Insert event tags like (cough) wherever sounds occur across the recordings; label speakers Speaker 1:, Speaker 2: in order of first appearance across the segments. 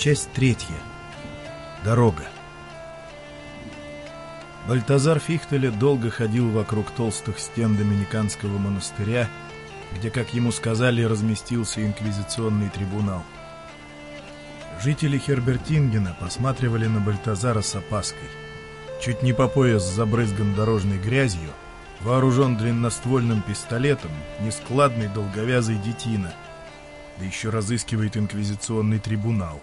Speaker 1: Часть третья. Дорога. Бальтазар Фихтеля долго ходил вокруг толстых стен Доминиканского монастыря, где, как ему сказали, разместился инквизиционный трибунал. Жители Хербертингена посматривали на Бальтазара с опаской. Чуть не по пояс забрызган дорожной грязью, вооружен длинноствольным пистолетом, нескладный долговязый детина, да еще разыскивает инквизиционный трибунал.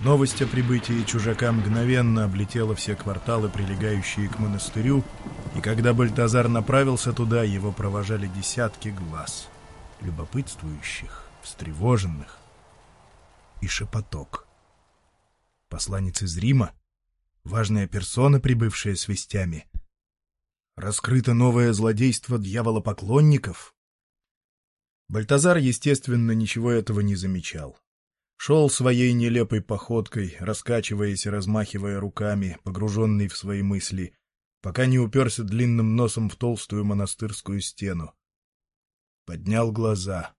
Speaker 1: Новость о прибытии чужака мгновенно облетела все кварталы, прилегающие к монастырю, и когда Бальтазар направился туда, его провожали десятки глаз, любопытствующих, встревоженных, и шепоток. Посланец из Рима? Важная персона, прибывшая с вестями? Раскрыто новое злодейство дьяволопоклонников? Бальтазар, естественно, ничего этого не замечал. Шел своей нелепой походкой, раскачиваясь и размахивая руками, погруженный в свои мысли, пока не уперся длинным носом в толстую монастырскую стену. Поднял глаза.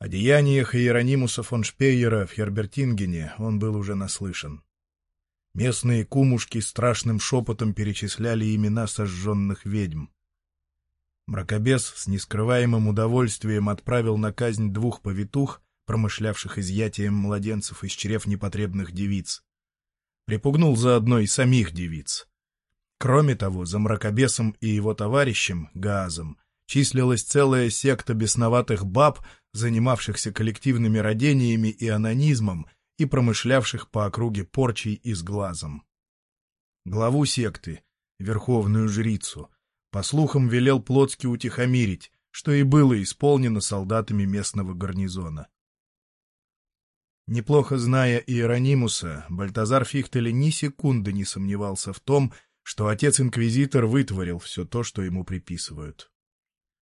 Speaker 1: О деяниях Иеронимуса фон Шпейера в Хербертингене он был уже наслышан. Местные кумушки страшным шепотом перечисляли имена сожженных ведьм. Мракобес с нескрываемым удовольствием отправил на казнь двух повитух, промышлявших изъятием младенцев из чрев непотребных девиц. Припугнул заодно и самих девиц. Кроме того, за мракобесом и его товарищем, Гаазом, числилась целая секта бесноватых баб, занимавшихся коллективными родениями и анонизмом и промышлявших по округе порчей и с глазом. Главу секты, верховную жрицу, по слухам велел Плотский утихомирить, что и было исполнено солдатами местного гарнизона. Неплохо зная Иеронимуса, Бальтазар Фихтеле ни секунды не сомневался в том, что отец-инквизитор вытворил все то, что ему приписывают.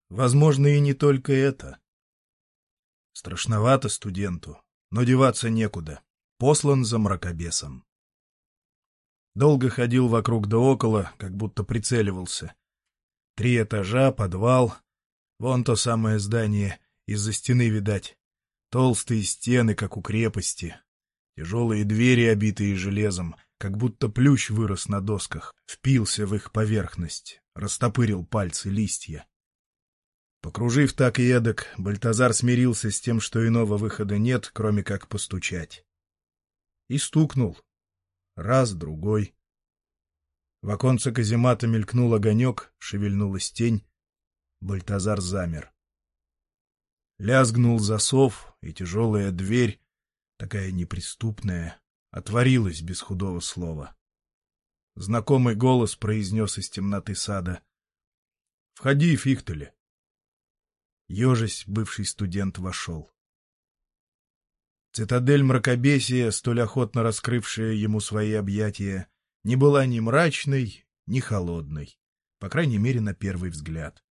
Speaker 1: Возможно, и не только это. Страшновато студенту, но деваться некуда. Послан за мракобесом. Долго ходил вокруг да около, как будто прицеливался. Три этажа, подвал. Вон то самое здание, из-за стены видать. Толстые стены, как у крепости. Тяжелые двери, обитые железом, как будто плющ вырос на досках, впился в их поверхность, растопырил пальцы листья. Покружив так и эдак, Бальтазар смирился с тем, что иного выхода нет, кроме как постучать. И стукнул. Раз, другой. В оконце каземата мелькнул огонек, шевельнулась тень. Бальтазар замер. Лязгнул засов, и тяжелая дверь, такая неприступная, отворилась без худого слова. Знакомый голос произнес из темноты сада. — Входи, Фихтеле. Ежась, бывший студент, вошел. Цитадель мракобесия, столь охотно раскрывшая ему свои объятия, не была ни мрачной, ни холодной, по крайней мере, на первый взгляд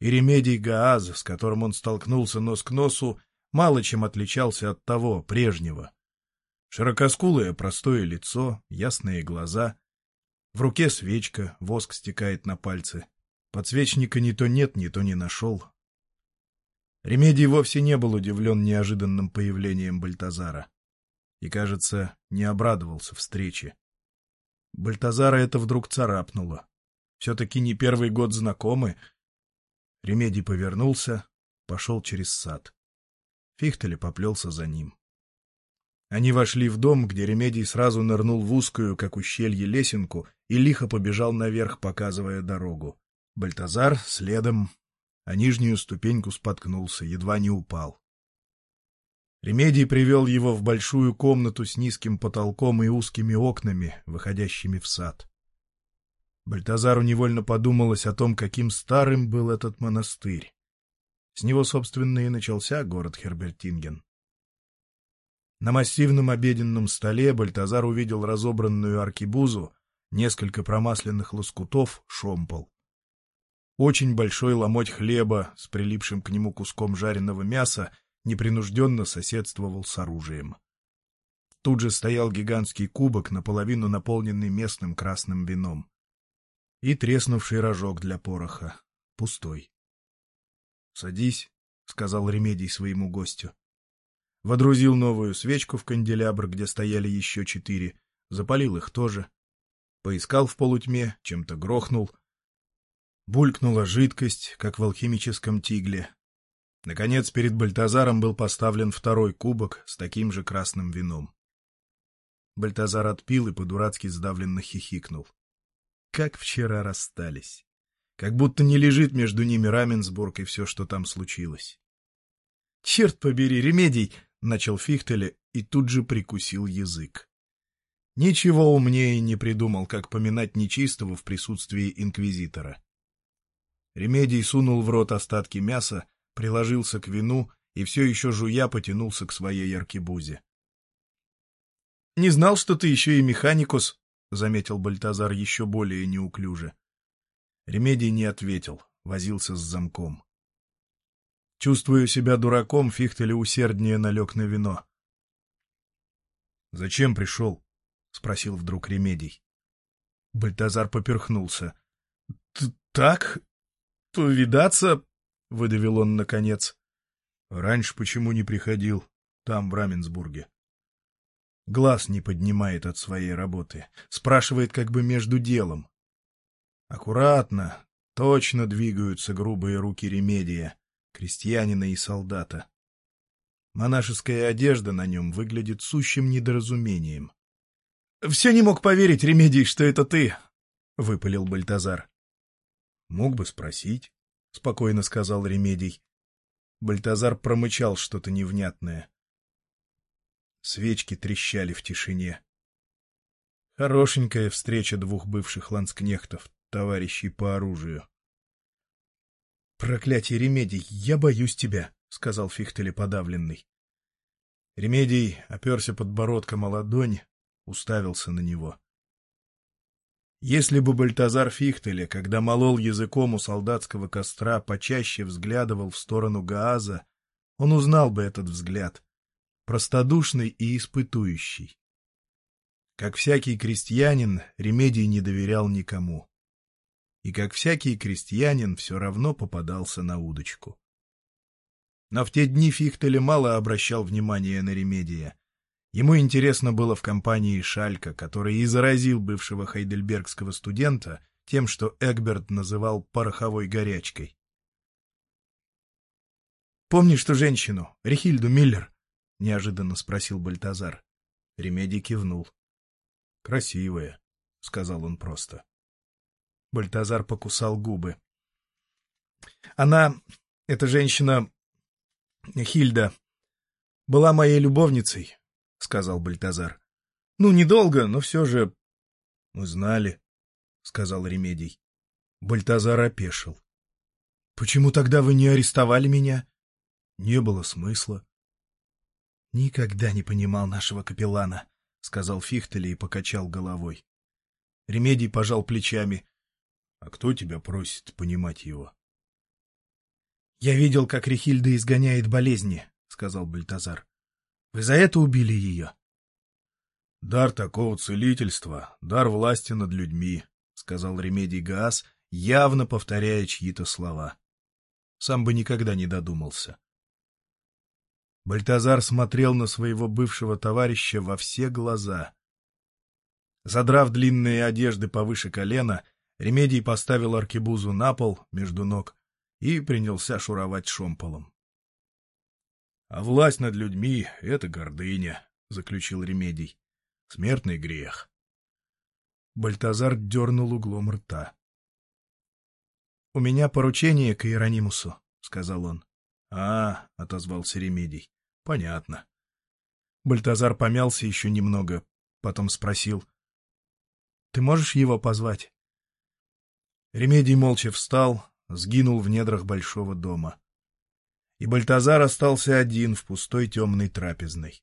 Speaker 1: и ремедий Гааз, с которым он столкнулся нос к носу, мало чем отличался от того, прежнего. Широкоскулое простое лицо, ясные глаза. В руке свечка, воск стекает на пальцы. Подсвечника ни то нет, ни то не нашел. Ремедий вовсе не был удивлен неожиданным появлением Бальтазара. И, кажется, не обрадовался встрече. Бальтазара это вдруг царапнуло. Все-таки не первый год знакомы, Ремедий повернулся, пошел через сад. Фихтеле поплелся за ним. Они вошли в дом, где Ремедий сразу нырнул в узкую, как ущелье, лесенку и лихо побежал наверх, показывая дорогу. Бальтазар следом, а нижнюю ступеньку споткнулся, едва не упал. Ремедий привел его в большую комнату с низким потолком и узкими окнами, выходящими в сад. Бальтазару невольно подумалось о том, каким старым был этот монастырь. С него, собственно, и начался город Хербертинген. На массивном обеденном столе Бальтазар увидел разобранную аркибузу, несколько промасленных лоскутов, шомпол. Очень большой ломоть хлеба с прилипшим к нему куском жареного мяса непринужденно соседствовал с оружием. Тут же стоял гигантский кубок, наполовину наполненный местным красным вином и треснувший рожок для пороха. Пустой. — Садись, — сказал Ремедий своему гостю. водрузил новую свечку в канделябр, где стояли еще четыре, запалил их тоже, поискал в полутьме, чем-то грохнул. Булькнула жидкость, как в алхимическом тигле. Наконец, перед Бальтазаром был поставлен второй кубок с таким же красным вином. Бальтазар отпил и по-дурацки сдавленно хихикнул. Как вчера расстались. Как будто не лежит между ними Раменсбург и все, что там случилось. — Черт побери, Ремедий! — начал Фихтеле и тут же прикусил язык. Ничего умнее не придумал, как поминать нечистого в присутствии инквизитора. Ремедий сунул в рот остатки мяса, приложился к вину и все еще жуя потянулся к своей аркебузе. — Не знал, что ты еще и механикус, — заметил Бальтазар еще более неуклюже. Ремедий не ответил, возился с замком. Чувствуя себя дураком, Фихтеле усерднее налег на вино. — Зачем пришел? — спросил вдруг Ремедий. Бальтазар поперхнулся. — Так? Повидаться? — выдавил он наконец. — Раньше почему не приходил? Там, в Раменсбурге. Глаз не поднимает от своей работы. Спрашивает как бы между делом. Аккуратно, точно двигаются грубые руки Ремедия, крестьянина и солдата. Монашеская одежда на нем выглядит сущим недоразумением. — Все не мог поверить, Ремедий, что это ты, — выпалил Бальтазар. — Мог бы спросить, — спокойно сказал Ремедий. Бальтазар промычал что-то невнятное. Свечки трещали в тишине. Хорошенькая встреча двух бывших ланскнехтов, товарищей по оружию. — Проклятие, Ремедий, я боюсь тебя, — сказал Фихтеле подавленный. Ремедий оперся подбородком о ладонь, уставился на него. Если бы Бальтазар Фихтеле, когда молол языком у солдатского костра, почаще взглядывал в сторону Гааза, он узнал бы этот взгляд, простодушный и испытующий. Как всякий крестьянин, Ремедий не доверял никому. И как всякий крестьянин, все равно попадался на удочку. Но в те дни Фихтеле мало обращал внимания на Ремедия. Ему интересно было в компании Шалька, который и заразил бывшего хайдельбергского студента тем, что Эгберт называл пороховой горячкой. «Помнишь ту женщину, Рихильду Миллер?» — неожиданно спросил Бальтазар. Ремедий кивнул. «Красивая», — сказал он просто. Бальтазар покусал губы. «Она, эта женщина, Хильда, была моей любовницей, — сказал Бальтазар. — Ну, недолго, но все же... — Мы знали, — сказал Ремедий. Бальтазар опешил. — Почему тогда вы не арестовали меня? — Не было смысла. — Никогда не понимал нашего капеллана, — сказал Фихтеле и покачал головой. Ремедий пожал плечами. — А кто тебя просит понимать его? — Я видел, как Рихильда изгоняет болезни, — сказал Бальтазар. Вы за это убили ее? — Дар такого целительства, дар власти над людьми, — сказал Ремедий Гаас, явно повторяя чьи-то слова. Сам бы никогда не додумался. Бальтазар смотрел на своего бывшего товарища во все глаза. Задрав длинные одежды повыше колена, Ремедий поставил аркебузу на пол между ног и принялся шуровать шомполом. А власть над людьми — это гордыня, — заключил Ремедий. Смертный грех. Бальтазар дернул углом рта. — У меня поручение к Иеронимусу, — сказал он. — А, — отозвался Ремедий, — понятно. Бальтазар помялся еще немного, потом спросил. — Ты можешь его позвать? Ремедий молча встал, сгинул в недрах большого дома и Бальтазар остался один в пустой темной трапезной.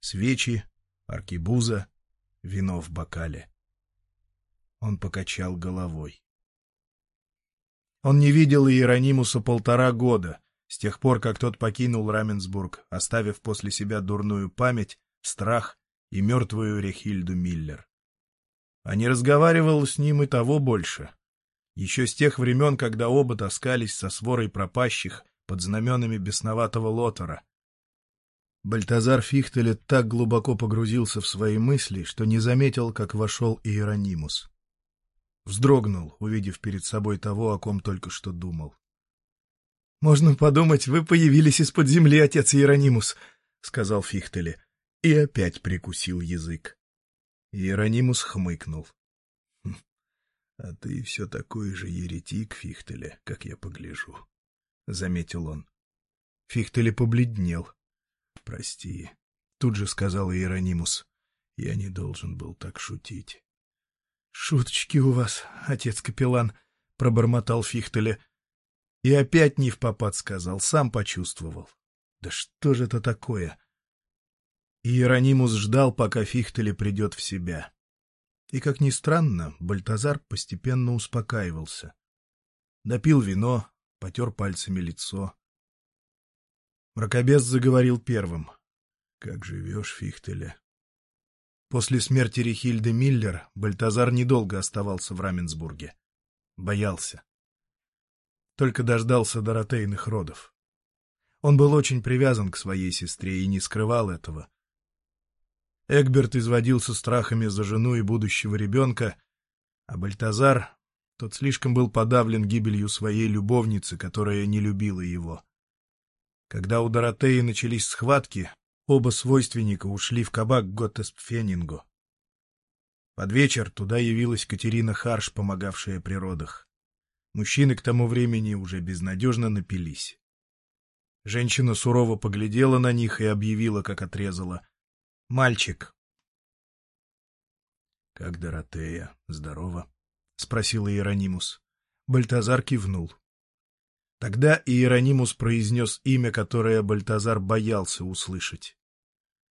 Speaker 1: Свечи, аркибуза, вино в бокале. Он покачал головой. Он не видел Иеронимуса полтора года, с тех пор, как тот покинул Раменсбург, оставив после себя дурную память, страх и мертвую Рехильду Миллер. А не разговаривал с ним и того больше. Еще с тех времен, когда оба таскались со сворой пропащих под знаменами бесноватого лотора. Бальтазар Фихтеле так глубоко погрузился в свои мысли, что не заметил, как вошел Иеронимус. Вздрогнул, увидев перед собой того, о ком только что думал. — Можно подумать, вы появились из-под земли, отец Иеронимус, — сказал Фихтеле, и опять прикусил язык. Иеронимус хмыкнул. «Хм, — А ты все такой же еретик, Фихтеле, как я погляжу, — заметил он. Фихтеле побледнел. — Прости, — тут же сказал Иеронимус. — Я не должен был так шутить. — Шуточки у вас, отец капеллан, — пробормотал Фихтеле. И опять не в попад сказал, сам почувствовал. Да что же это такое? Иеронимус ждал, пока Фихтеле придет в себя. И, как ни странно, Бальтазар постепенно успокаивался. Допил вино, потер пальцами лицо. Мракобес заговорил первым. — Как живешь, Фихтеле? После смерти Рихильды Миллер Бальтазар недолго оставался в Раменсбурге. Боялся. Только дождался Доротейных родов. Он был очень привязан к своей сестре и не скрывал этого. Эгберт изводился страхами за жену и будущего ребенка, а Бальтазар, тот слишком был подавлен гибелью своей любовницы, которая не любила его. Когда у Доротеи начались схватки, Оба свойственника ушли в кабак Готтеспфенинго. Под вечер туда явилась Катерина Харш, помогавшая при родах. Мужчины к тому времени уже безнадежно напились. Женщина сурово поглядела на них и объявила, как отрезала. «Мальчик!» «Как Доротея? Здорово?» — спросил Иеронимус. Бальтазар кивнул. Тогда Иеронимус произнес имя, которое Бальтазар боялся услышать.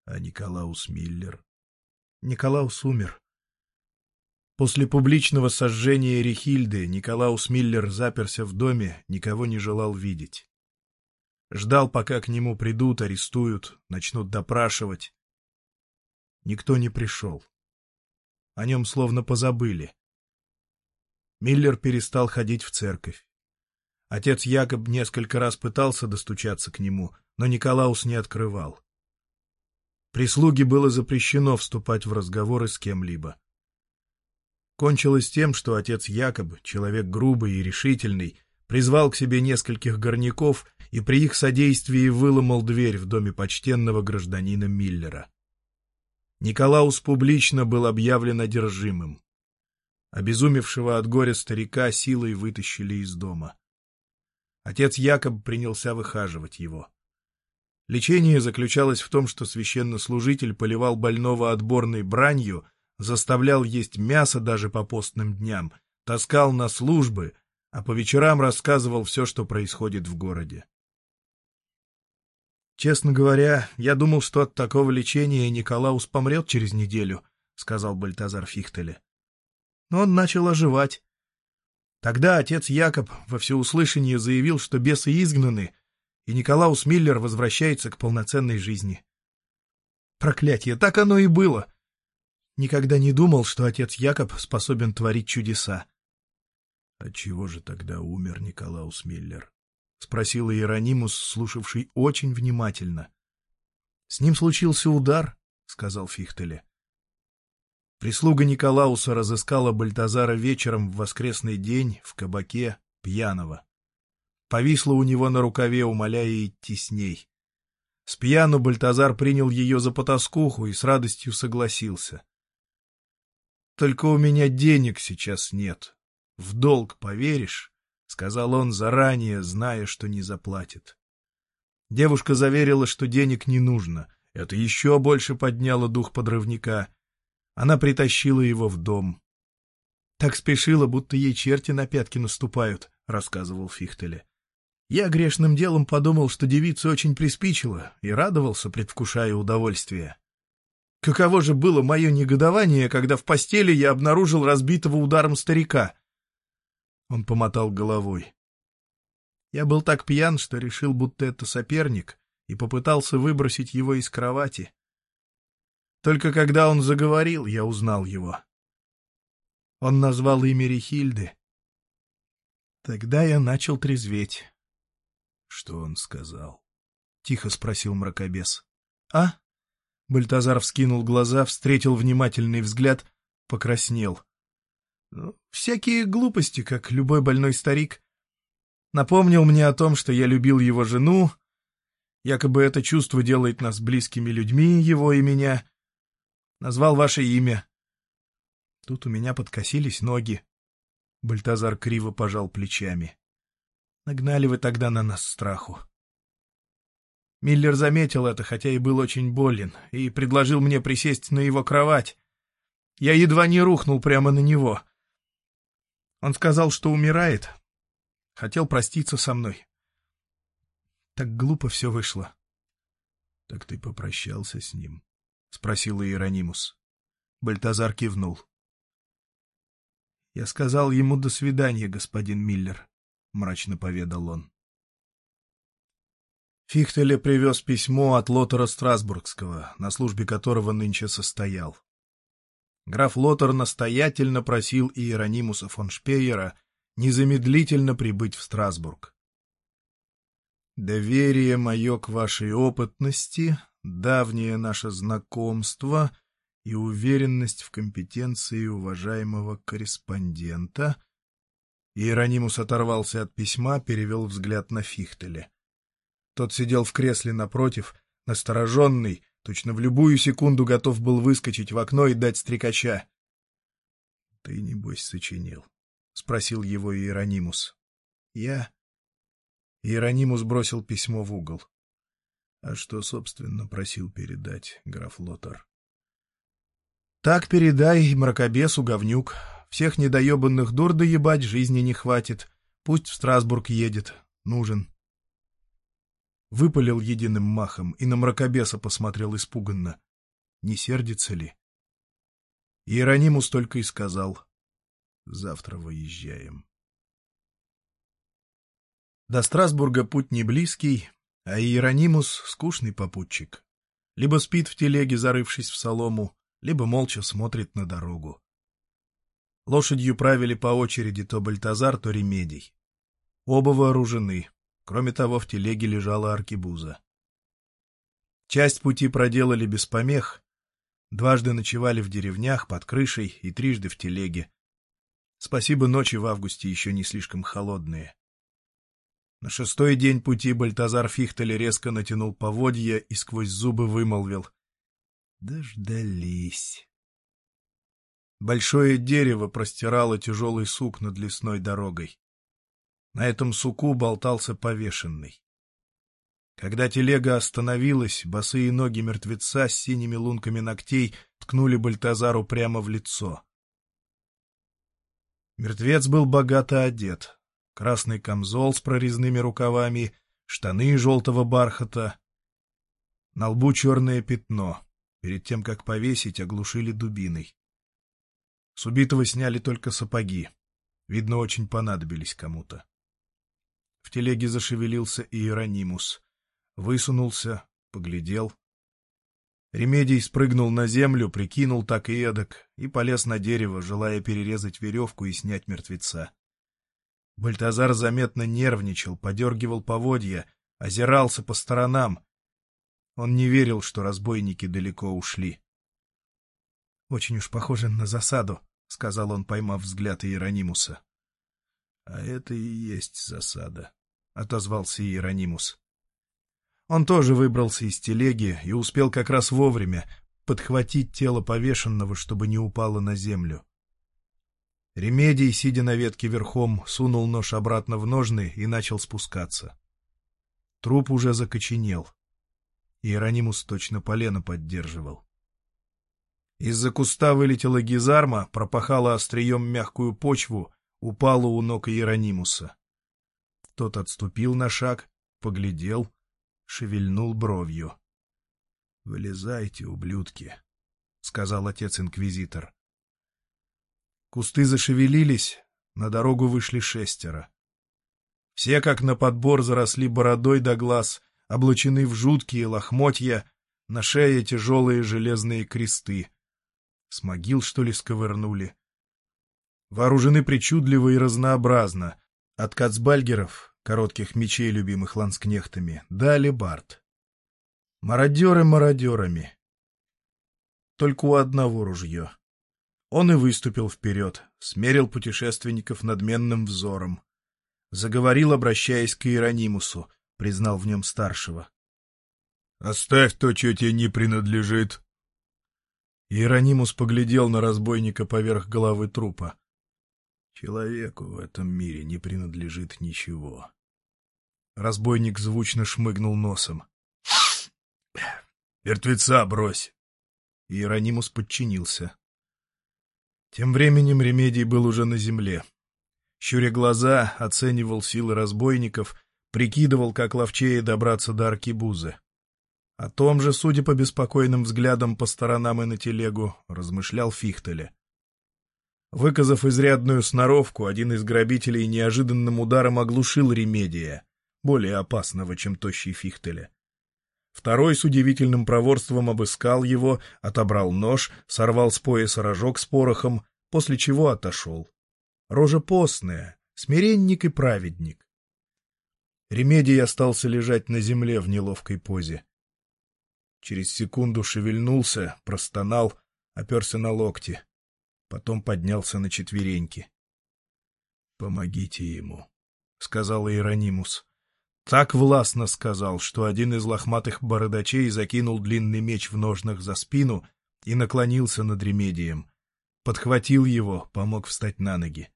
Speaker 1: А Николаус Миллер? Николаус умер. После публичного сожжения Рихильды Николаус Миллер заперся в доме, никого не желал видеть. Ждал, пока к нему придут, арестуют, начнут допрашивать. Никто не пришел. О нем словно позабыли. Миллер перестал ходить в церковь. Отец Якоб несколько раз пытался достучаться к нему, но Николаус не открывал. Прислуге было запрещено вступать в разговоры с кем-либо. Кончилось тем, что отец Якоб, человек грубый и решительный, призвал к себе нескольких горняков и при их содействии выломал дверь в доме почтенного гражданина Миллера. Николаус публично был объявлен одержимым. Обезумевшего от горя старика силой вытащили из дома. Отец Якоб принялся выхаживать его. Лечение заключалось в том, что священнослужитель поливал больного отборной бранью, заставлял есть мясо даже по постным дням, таскал на службы, а по вечерам рассказывал все, что происходит в городе. «Честно говоря, я думал, что от такого лечения Николаус помрет через неделю», — сказал Бальтазар Фихтеле. Но он начал оживать. Тогда отец Якоб во всеуслышание заявил, что бесы изгнаны, и Николаус Миллер возвращается к полноценной жизни. Проклятье, так оно и было. Никогда не думал, что отец Якоб способен творить чудеса. — Отчего же тогда умер Николаус Миллер? — спросил Иеронимус, слушавший очень внимательно. — С ним случился удар, — сказал Фихтеле. Прислуга Николауса разыскала Бальтазара вечером в воскресный день в кабаке пьяного. Повисла у него на рукаве, умоляя идти с ней. С пьяну Бальтазар принял ее за потаскуху и с радостью согласился. — Только у меня денег сейчас нет. В долг поверишь? — сказал он заранее, зная, что не заплатит. Девушка заверила, что денег не нужно. Это еще больше подняло дух подрывника. Она притащила его в дом. — Так спешила, будто ей черти на пятки наступают, — рассказывал Фихтеле. Я грешным делом подумал, что девица очень приспичила, и радовался, предвкушая удовольствие. Каково же было мое негодование, когда в постели я обнаружил разбитого ударом старика. Он помотал головой. Я был так пьян, что решил, будто это соперник, и попытался выбросить его из кровати. Только когда он заговорил, я узнал его. Он назвал имя Рихильды. Тогда я начал трезветь. — Что он сказал? — тихо спросил мракобес. А? Бальтазар вскинул глаза, встретил внимательный взгляд, покраснел. Ну, всякие глупости, как любой больной старик. Напомнил мне о том, что я любил его жену. Якобы это чувство делает нас близкими людьми, его и меня. Назвал ваше имя. Тут у меня подкосились ноги. Бальтазар криво пожал плечами. Нагнали вы тогда на нас страху. Миллер заметил это, хотя и был очень болен, и предложил мне присесть на его кровать. Я едва не рухнул прямо на него. Он сказал, что умирает. Хотел проститься со мной. Так глупо все вышло. — Так ты попрощался с ним? — спросил Иеронимус. Бальтазар кивнул. — Я сказал ему «до свидания, господин Миллер», — мрачно поведал он. Фихтеле привез письмо от Лотера Страсбургского, на службе которого нынче состоял. Граф Лотер настоятельно просил Иеронимуса фон Шпеера незамедлительно прибыть в Страсбург. «Доверие мое к вашей опытности, давнее наше знакомство и уверенность в компетенции уважаемого корреспондента...» Иеронимус оторвался от письма, перевел взгляд на Фихтеля. Тот сидел в кресле напротив, настороженный, точно в любую секунду готов был выскочить в окно и дать стрекача. — Ты, небось, сочинил? — спросил его Иеронимус. — Я? Иеронимус бросил письмо в угол. — А что, собственно, просил передать граф Лотар? — Так передай мракобесу, говнюк. Всех недоебанных дур доебать жизни не хватит. Пусть в Страсбург едет. Нужен. — Выпалил единым махом и на мракобеса посмотрел испуганно. Не сердится ли? Иеронимус только и сказал. Завтра выезжаем. До Страсбурга путь не близкий, а Иеронимус — скучный попутчик. Либо спит в телеге, зарывшись в солому, либо молча смотрит на дорогу. Лошадью правили по очереди то Бальтазар, то Ремедий. Оба вооружены. Кроме того, в телеге лежала аркебуза. Часть пути проделали без помех. Дважды ночевали в деревнях, под крышей и трижды в телеге. Спасибо, ночи в августе еще не слишком холодные. На шестой день пути Бальтазар Фихтель резко натянул поводья и сквозь зубы вымолвил. Дождались. Большое дерево простирало тяжелый сук над лесной дорогой. На этом суку болтался повешенный. Когда телега остановилась, босые ноги мертвеца с синими лунками ногтей ткнули Бальтазару прямо в лицо. Мертвец был богато одет. Красный камзол с прорезными рукавами, штаны желтого бархата. На лбу черное пятно. Перед тем, как повесить, оглушили дубиной. С убитого сняли только сапоги. Видно, очень понадобились кому-то. В телеге зашевелился Иеронимус. Высунулся, поглядел. Ремедий спрыгнул на землю, прикинул так и эдак, и полез на дерево, желая перерезать веревку и снять мертвеца. Бальтазар заметно нервничал, подергивал поводья, озирался по сторонам. Он не верил, что разбойники далеко ушли. — Очень уж похоже на засаду, — сказал он, поймав взгляд Иеронимуса. — А это и есть засада, отозвался Иеронимус. Он тоже выбрался из телеги и успел как раз вовремя подхватить тело повешенного, чтобы не упало на землю. Ремедий, сидя на ветке верхом, сунул нож обратно в ножны и начал спускаться. Труп уже закоченел. Иеронимус точно полено поддерживал. Из-за куста вылетела гизарма, пропахала острием мягкую почву, упала у ног Иеронимуса. Тот отступил на шаг, поглядел, шевельнул бровью. — Вылезайте, ублюдки, — сказал отец-инквизитор. Кусты зашевелились, на дорогу вышли шестеро. Все, как на подбор, заросли бородой до глаз, облачены в жуткие лохмотья, на шее тяжелые железные кресты. С могил, что ли, сковырнули? Вооружены причудливо и разнообразно, от кацбальгеров, коротких мечей, любимых ланскнехтами, до алебард. Мародеры мародерами. Только у одного ружье. Он и выступил вперед, смерил путешественников надменным взором. Заговорил, обращаясь к Иеронимусу, признал в нем старшего. — Оставь то, что тебе не принадлежит. Иеронимус поглядел на разбойника поверх головы трупа. Человеку в этом мире не принадлежит ничего. Разбойник звучно шмыгнул носом. — Мертвеца брось! Иеронимус подчинился. Тем временем Ремедий был уже на земле. Щуря глаза, оценивал силы разбойников, прикидывал, как ловчее добраться до Аркибузы. О том же, судя по беспокойным взглядам по сторонам и на телегу, размышлял Фихтеле. Выказав изрядную сноровку, один из грабителей неожиданным ударом оглушил Ремедия, более опасного, чем тощий Фихтеля. Второй с удивительным проворством обыскал его, отобрал нож, сорвал с пояса рожок с порохом, после чего отошел. Рожа постная, смиренник и праведник. Ремедий остался лежать на земле в неловкой позе. Через секунду шевельнулся, простонал, оперся на локти. Потом поднялся на четвереньки. — Помогите ему, — сказал Иеронимус. Так властно сказал, что один из лохматых бородачей закинул длинный меч в ножнах за спину и наклонился над ремедием. Подхватил его, помог встать на ноги.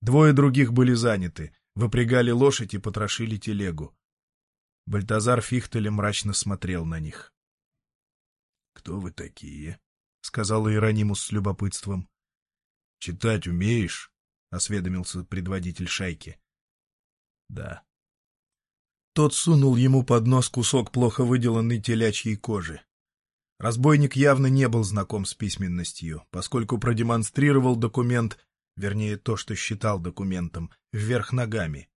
Speaker 1: Двое других были заняты, выпрягали лошадь и потрошили телегу. Бальтазар Фихтеле мрачно смотрел на них. — Кто вы такие? — сказал Иеронимус с любопытством. — Читать умеешь? — осведомился предводитель шайки. — Да. Тот сунул ему под нос кусок плохо выделанной телячьей кожи. Разбойник явно не был знаком с письменностью, поскольку продемонстрировал документ, вернее, то, что считал документом, вверх ногами.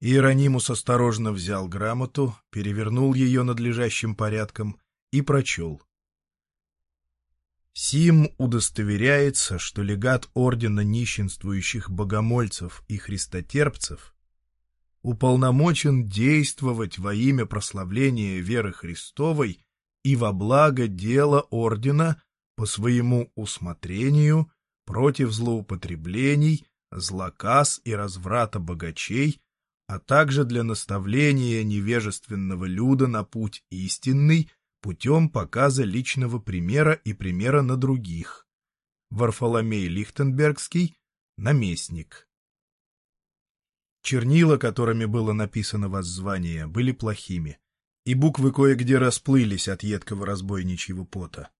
Speaker 1: Иеронимус осторожно взял грамоту, перевернул ее надлежащим порядком и прочел. Сим удостоверяется, что легат Ордена нищенствующих богомольцев и христотерпцев уполномочен действовать во имя прославления веры Христовой и во благо дела ордена по своему усмотрению против злоупотреблений, злоказ и разврата богачей, а также для наставления невежественного люда на путь истинный путем показа личного примера и примера на других. Варфоломей Лихтенбергский, наместник. Чернила, которыми было написано воззвание, были плохими, и буквы кое-где расплылись от едкого разбойничьего пота.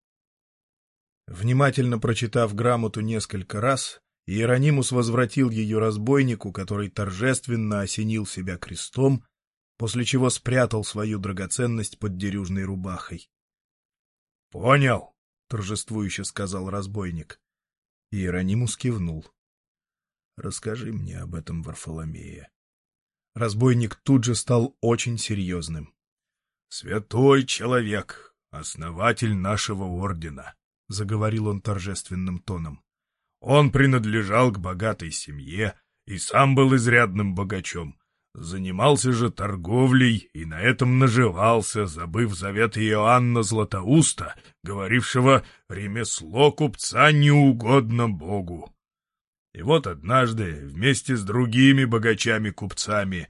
Speaker 1: Внимательно прочитав грамоту несколько раз, Иеронимус возвратил ее разбойнику, который торжественно осенил себя крестом, после чего спрятал свою драгоценность под дерюжной рубахой. — Понял, — торжествующе сказал разбойник. Иеронимус кивнул. Расскажи мне об этом Варфоломее. Разбойник тут же стал очень серьезным. — Святой человек, основатель нашего ордена, — заговорил он торжественным тоном. Он принадлежал к богатой семье и сам был изрядным богачом. Занимался же торговлей и на этом наживался, забыв завет Иоанна Златоуста, говорившего «ремесло купца неугодно Богу». И вот однажды, вместе с другими богачами-купцами,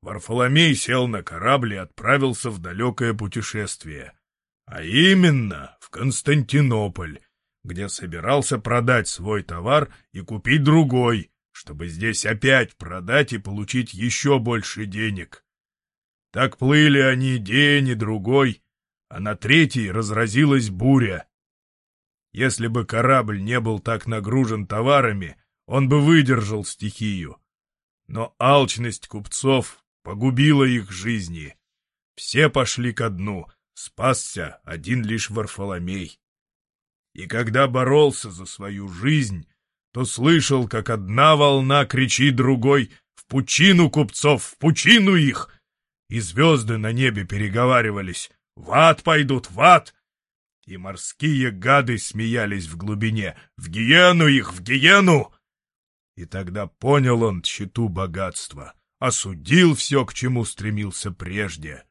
Speaker 1: Варфоломей сел на корабль и отправился в далекое путешествие. А именно в Константинополь, где собирался продать свой товар и купить другой, чтобы здесь опять продать и получить еще больше денег. Так плыли они день и другой, а на третий разразилась буря. Если бы корабль не был так нагружен товарами, он бы выдержал стихию. Но алчность купцов погубила их жизни. Все пошли ко дну, спасся один лишь Варфоломей. И когда боролся за свою жизнь, то слышал, как одна волна кричит другой «В пучину купцов! В пучину их!» И звезды на небе переговаривались «В ад пойдут! В ад!» И морские гады смеялись в глубине «В гиену их! В гиену!» И тогда понял он тщету богатства, осудил все, к чему стремился прежде.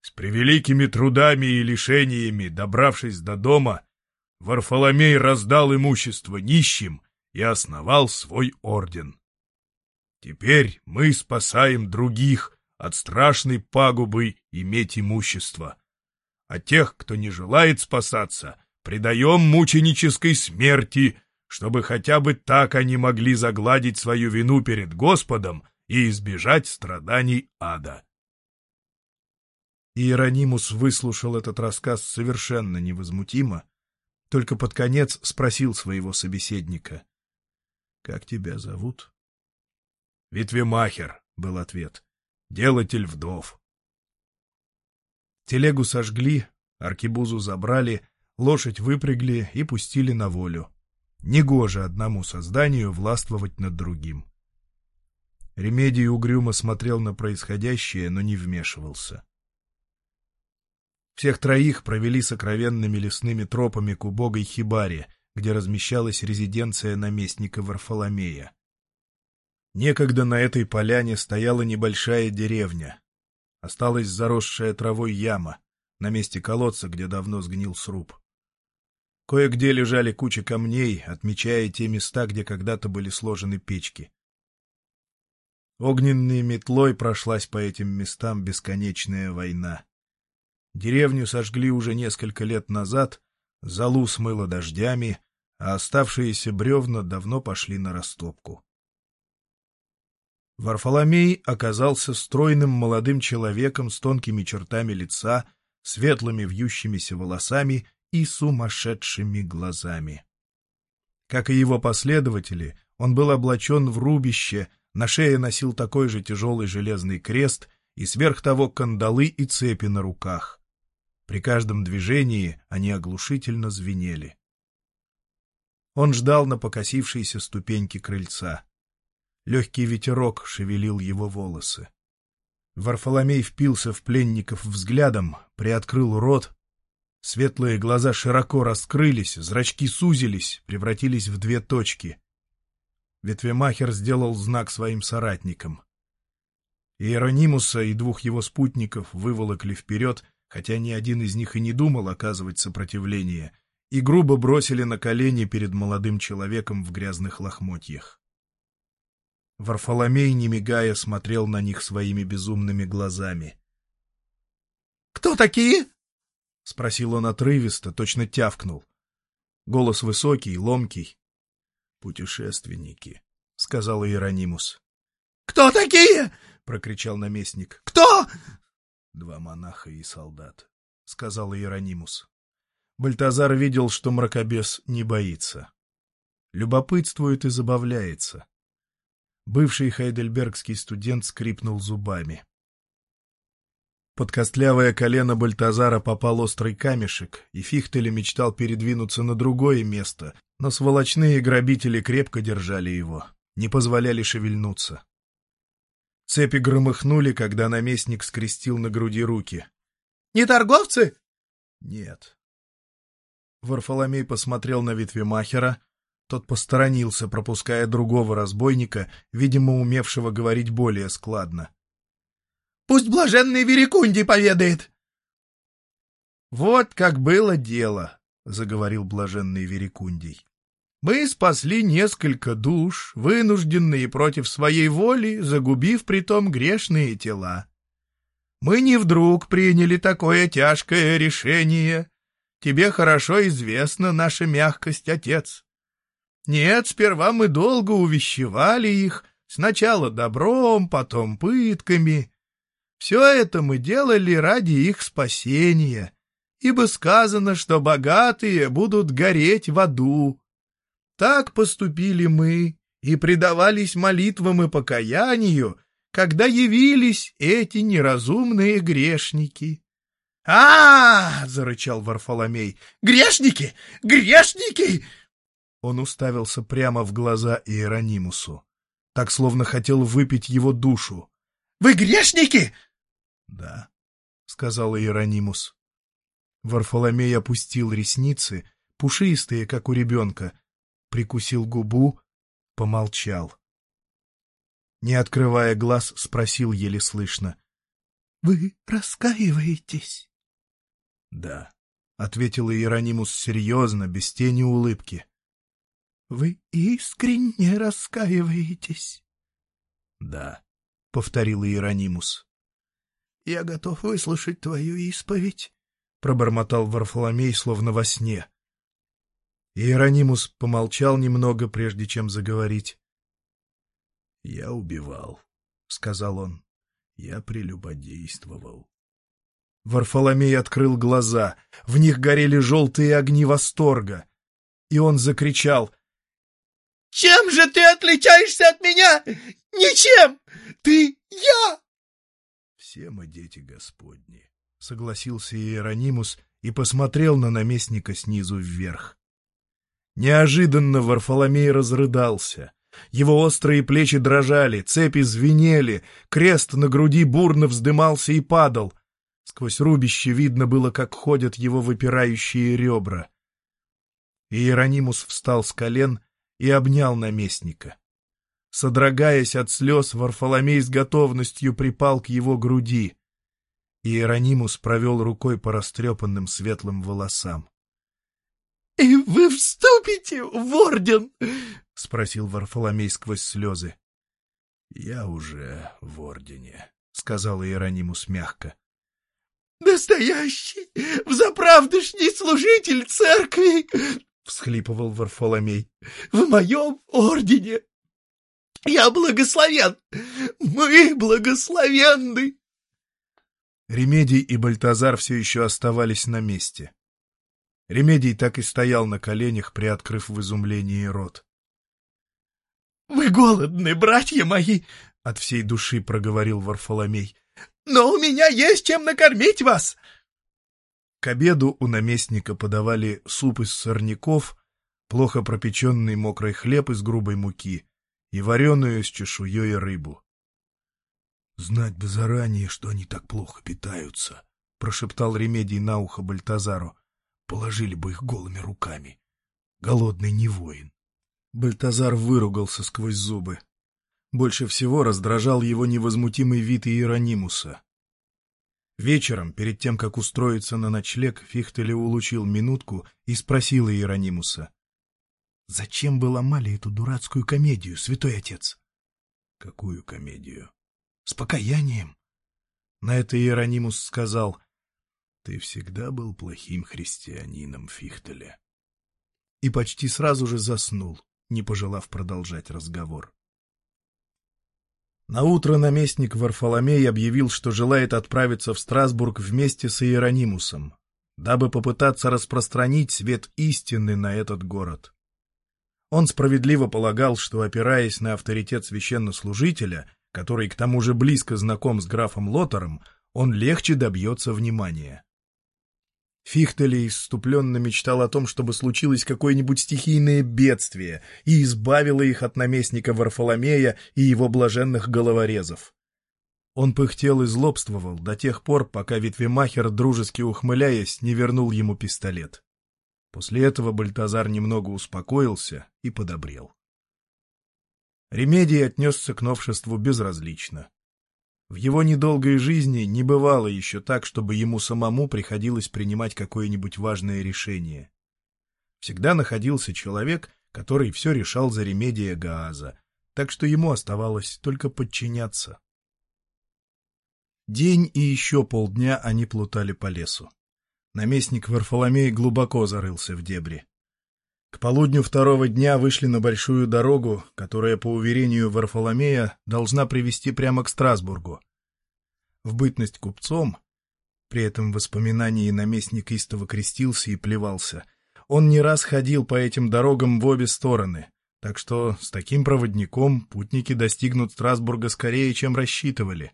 Speaker 1: С превеликими трудами и лишениями, добравшись до дома, Варфоломей раздал имущество нищим и основал свой орден. Теперь мы спасаем других от страшной пагубы иметь имущество. А тех, кто не желает спасаться, предаем мученической смерти, чтобы хотя бы так они могли загладить свою вину перед Господом и избежать страданий ада. Иеронимус выслушал этот рассказ совершенно невозмутимо, только под конец спросил своего собеседника. — Как тебя зовут? — Ветвемахер, — был ответ. — Делатель вдов. Телегу сожгли, аркебузу забрали, лошадь выпрягли и пустили на волю. Негоже одному созданию властвовать над другим. Ремедий угрюмо смотрел на происходящее, но не вмешивался. Всех троих провели сокровенными лесными тропами к убогой хибаре, где размещалась резиденция наместника Варфоломея. Некогда на этой поляне стояла небольшая деревня. Осталась заросшая травой яма, на месте колодца, где давно сгнил сруб. Кое-где лежали кучи камней, отмечая те места, где когда-то были сложены печки. Огненной метлой прошлась по этим местам бесконечная война. Деревню сожгли уже несколько лет назад, залу смыло дождями, а оставшиеся бревна давно пошли на растопку. Варфоломей оказался стройным молодым человеком с тонкими чертами лица, светлыми вьющимися волосами и сумасшедшими глазами. Как и его последователи, он был облачен в рубище, на шее носил такой же тяжелый железный крест и сверх того кандалы и цепи на руках. При каждом движении они оглушительно звенели. Он ждал на покосившейся ступеньке крыльца. Легкий ветерок шевелил его волосы. Варфоломей впился в пленников взглядом, приоткрыл рот. Светлые глаза широко раскрылись, зрачки сузились, превратились в две точки. Ветвемахер сделал знак своим соратникам. Иеронимуса и двух его спутников выволокли вперед — хотя ни один из них и не думал оказывать сопротивление, и грубо бросили на колени перед молодым человеком в грязных лохмотьях. Варфоломей, не мигая, смотрел на них своими безумными глазами. — Кто такие? — спросил он отрывисто, точно тявкнул. Голос высокий, ломкий. — Путешественники, — сказал Иеронимус. — Кто такие? — прокричал наместник. — Кто? Два монаха и солдат, — сказал Иеронимус. Бальтазар видел, что мракобес не боится. Любопытствует и забавляется. Бывший хайдельбергский студент скрипнул зубами. Под костлявое колено Бальтазара попал острый камешек, и Фихтеле мечтал передвинуться на другое место, но сволочные грабители крепко держали его, не позволяли шевельнуться. Цепи громыхнули, когда наместник скрестил на груди руки. — Не торговцы? — Нет. Варфоломей посмотрел на Витвемахера. Тот посторонился, пропуская другого разбойника, видимо, умевшего говорить более складно. — Пусть блаженный Верикунди поведает! — Вот как было дело, — заговорил блаженный Верикундий. Мы спасли несколько душ, вынужденные против своей воли, загубив притом грешные тела. Мы не вдруг приняли такое тяжкое решение. Тебе хорошо известна наша мягкость, отец. Нет, сперва мы долго увещевали их, сначала добром, потом пытками. Все это мы делали ради их спасения, ибо сказано, что богатые будут гореть в аду, так поступили мы и предавались молитвам и покаянию, когда явились эти неразумные грешники. а, -а, -а зарычал Варфоломей. «Грешники! Грешники!» Он уставился прямо в глаза Иеронимусу, так словно хотел выпить его душу. «Вы грешники?» «Да», — сказал Иеронимус. Варфоломей опустил ресницы, пушистые, как у ребенка, прикусил губу, помолчал. Не открывая глаз, спросил еле слышно.
Speaker 2: — Вы раскаиваетесь?
Speaker 1: — Да, — ответил Иеронимус серьезно, без тени улыбки.
Speaker 2: — Вы искренне раскаиваетесь?
Speaker 1: — Да, — повторил Иеронимус.
Speaker 2: — Я готов выслушать твою исповедь, —
Speaker 1: пробормотал Варфоломей, словно во сне. Иеронимус помолчал немного, прежде чем заговорить. — Я убивал, — сказал он. — Я прелюбодействовал. Варфоломей открыл глаза. В них горели желтые огни восторга. И он закричал.
Speaker 2: — Чем же ты отличаешься от меня? Ничем! Ты я!
Speaker 1: — Все мы дети Господни, — согласился Иеронимус и посмотрел на наместника снизу вверх. Неожиданно Варфоломей разрыдался. Его острые плечи дрожали, цепи звенели, крест на груди бурно вздымался и падал. Сквозь рубище видно было, как ходят его выпирающие ребра. Иеронимус встал с колен и обнял наместника. Содрогаясь от слез, Варфоломей с готовностью припал к его груди. Иеронимус провел рукой по растрепанным светлым волосам.
Speaker 2: — И вы вступите в орден?
Speaker 1: — спросил Варфоломей сквозь слезы. — Я уже в ордене, — сказал Иеронимус мягко.
Speaker 2: — Настоящий, взаправдышний служитель церкви! — всхлипывал Варфоломей. — В моем ордене! Я благословен! Мы благословенны!
Speaker 1: Ремедий и Бальтазар все еще оставались на месте. Ремедий так и стоял на коленях, приоткрыв в изумлении рот.
Speaker 2: — Вы голодны, братья мои! — от всей души проговорил Варфоломей. — Но у меня есть чем накормить вас!
Speaker 1: К обеду у наместника подавали суп из сорняков, плохо пропеченный мокрый хлеб из грубой муки и вареную с чешуей рыбу. — Знать бы заранее, что они так плохо питаются, — прошептал Ремедий на ухо Бальтазару. Положили бы их голыми руками. Голодный не воин. Бальтазар выругался сквозь зубы. Больше всего раздражал его невозмутимый вид Иеронимуса. Вечером, перед тем, как устроиться на ночлег, Фихтеле улучил минутку и спросил Иеронимуса. — Зачем вы ломали эту дурацкую комедию, святой отец? — Какую комедию? — С покаянием. На это Иеронимус сказал — ты всегда был плохим христианином, Фихтеле. И почти сразу же заснул, не пожелав продолжать разговор. Наутро наместник Варфоломей объявил, что желает отправиться в Страсбург вместе с Иеронимусом, дабы попытаться распространить свет истины на этот город. Он справедливо полагал, что, опираясь на авторитет священнослужителя, который к тому же близко знаком с графом Лотером, он легче добьется внимания. Фихтеле иступленно мечтал о том, чтобы случилось какое-нибудь стихийное бедствие и избавило их от наместника Варфоломея и его блаженных головорезов. Он пыхтел и злобствовал до тех пор, пока ветвемахер, дружески ухмыляясь, не вернул ему пистолет. После этого Бальтазар немного успокоился и подобрел. Ремедий отнесся к новшеству безразлично. В его недолгой жизни не бывало еще так, чтобы ему самому приходилось принимать какое-нибудь важное решение. Всегда находился человек, который все решал за ремедия Гааза, так что ему оставалось только подчиняться. День и еще полдня они плутали по лесу. Наместник Варфоломей глубоко зарылся в дебри. К полудню второго дня вышли на большую дорогу, которая, по уверению Варфоломея, должна привести прямо к Страсбургу. В бытность купцом, при этом воспоминании наместник истово крестился и плевался, он не раз ходил по этим дорогам в обе стороны, так что с таким проводником путники достигнут Страсбурга скорее, чем рассчитывали.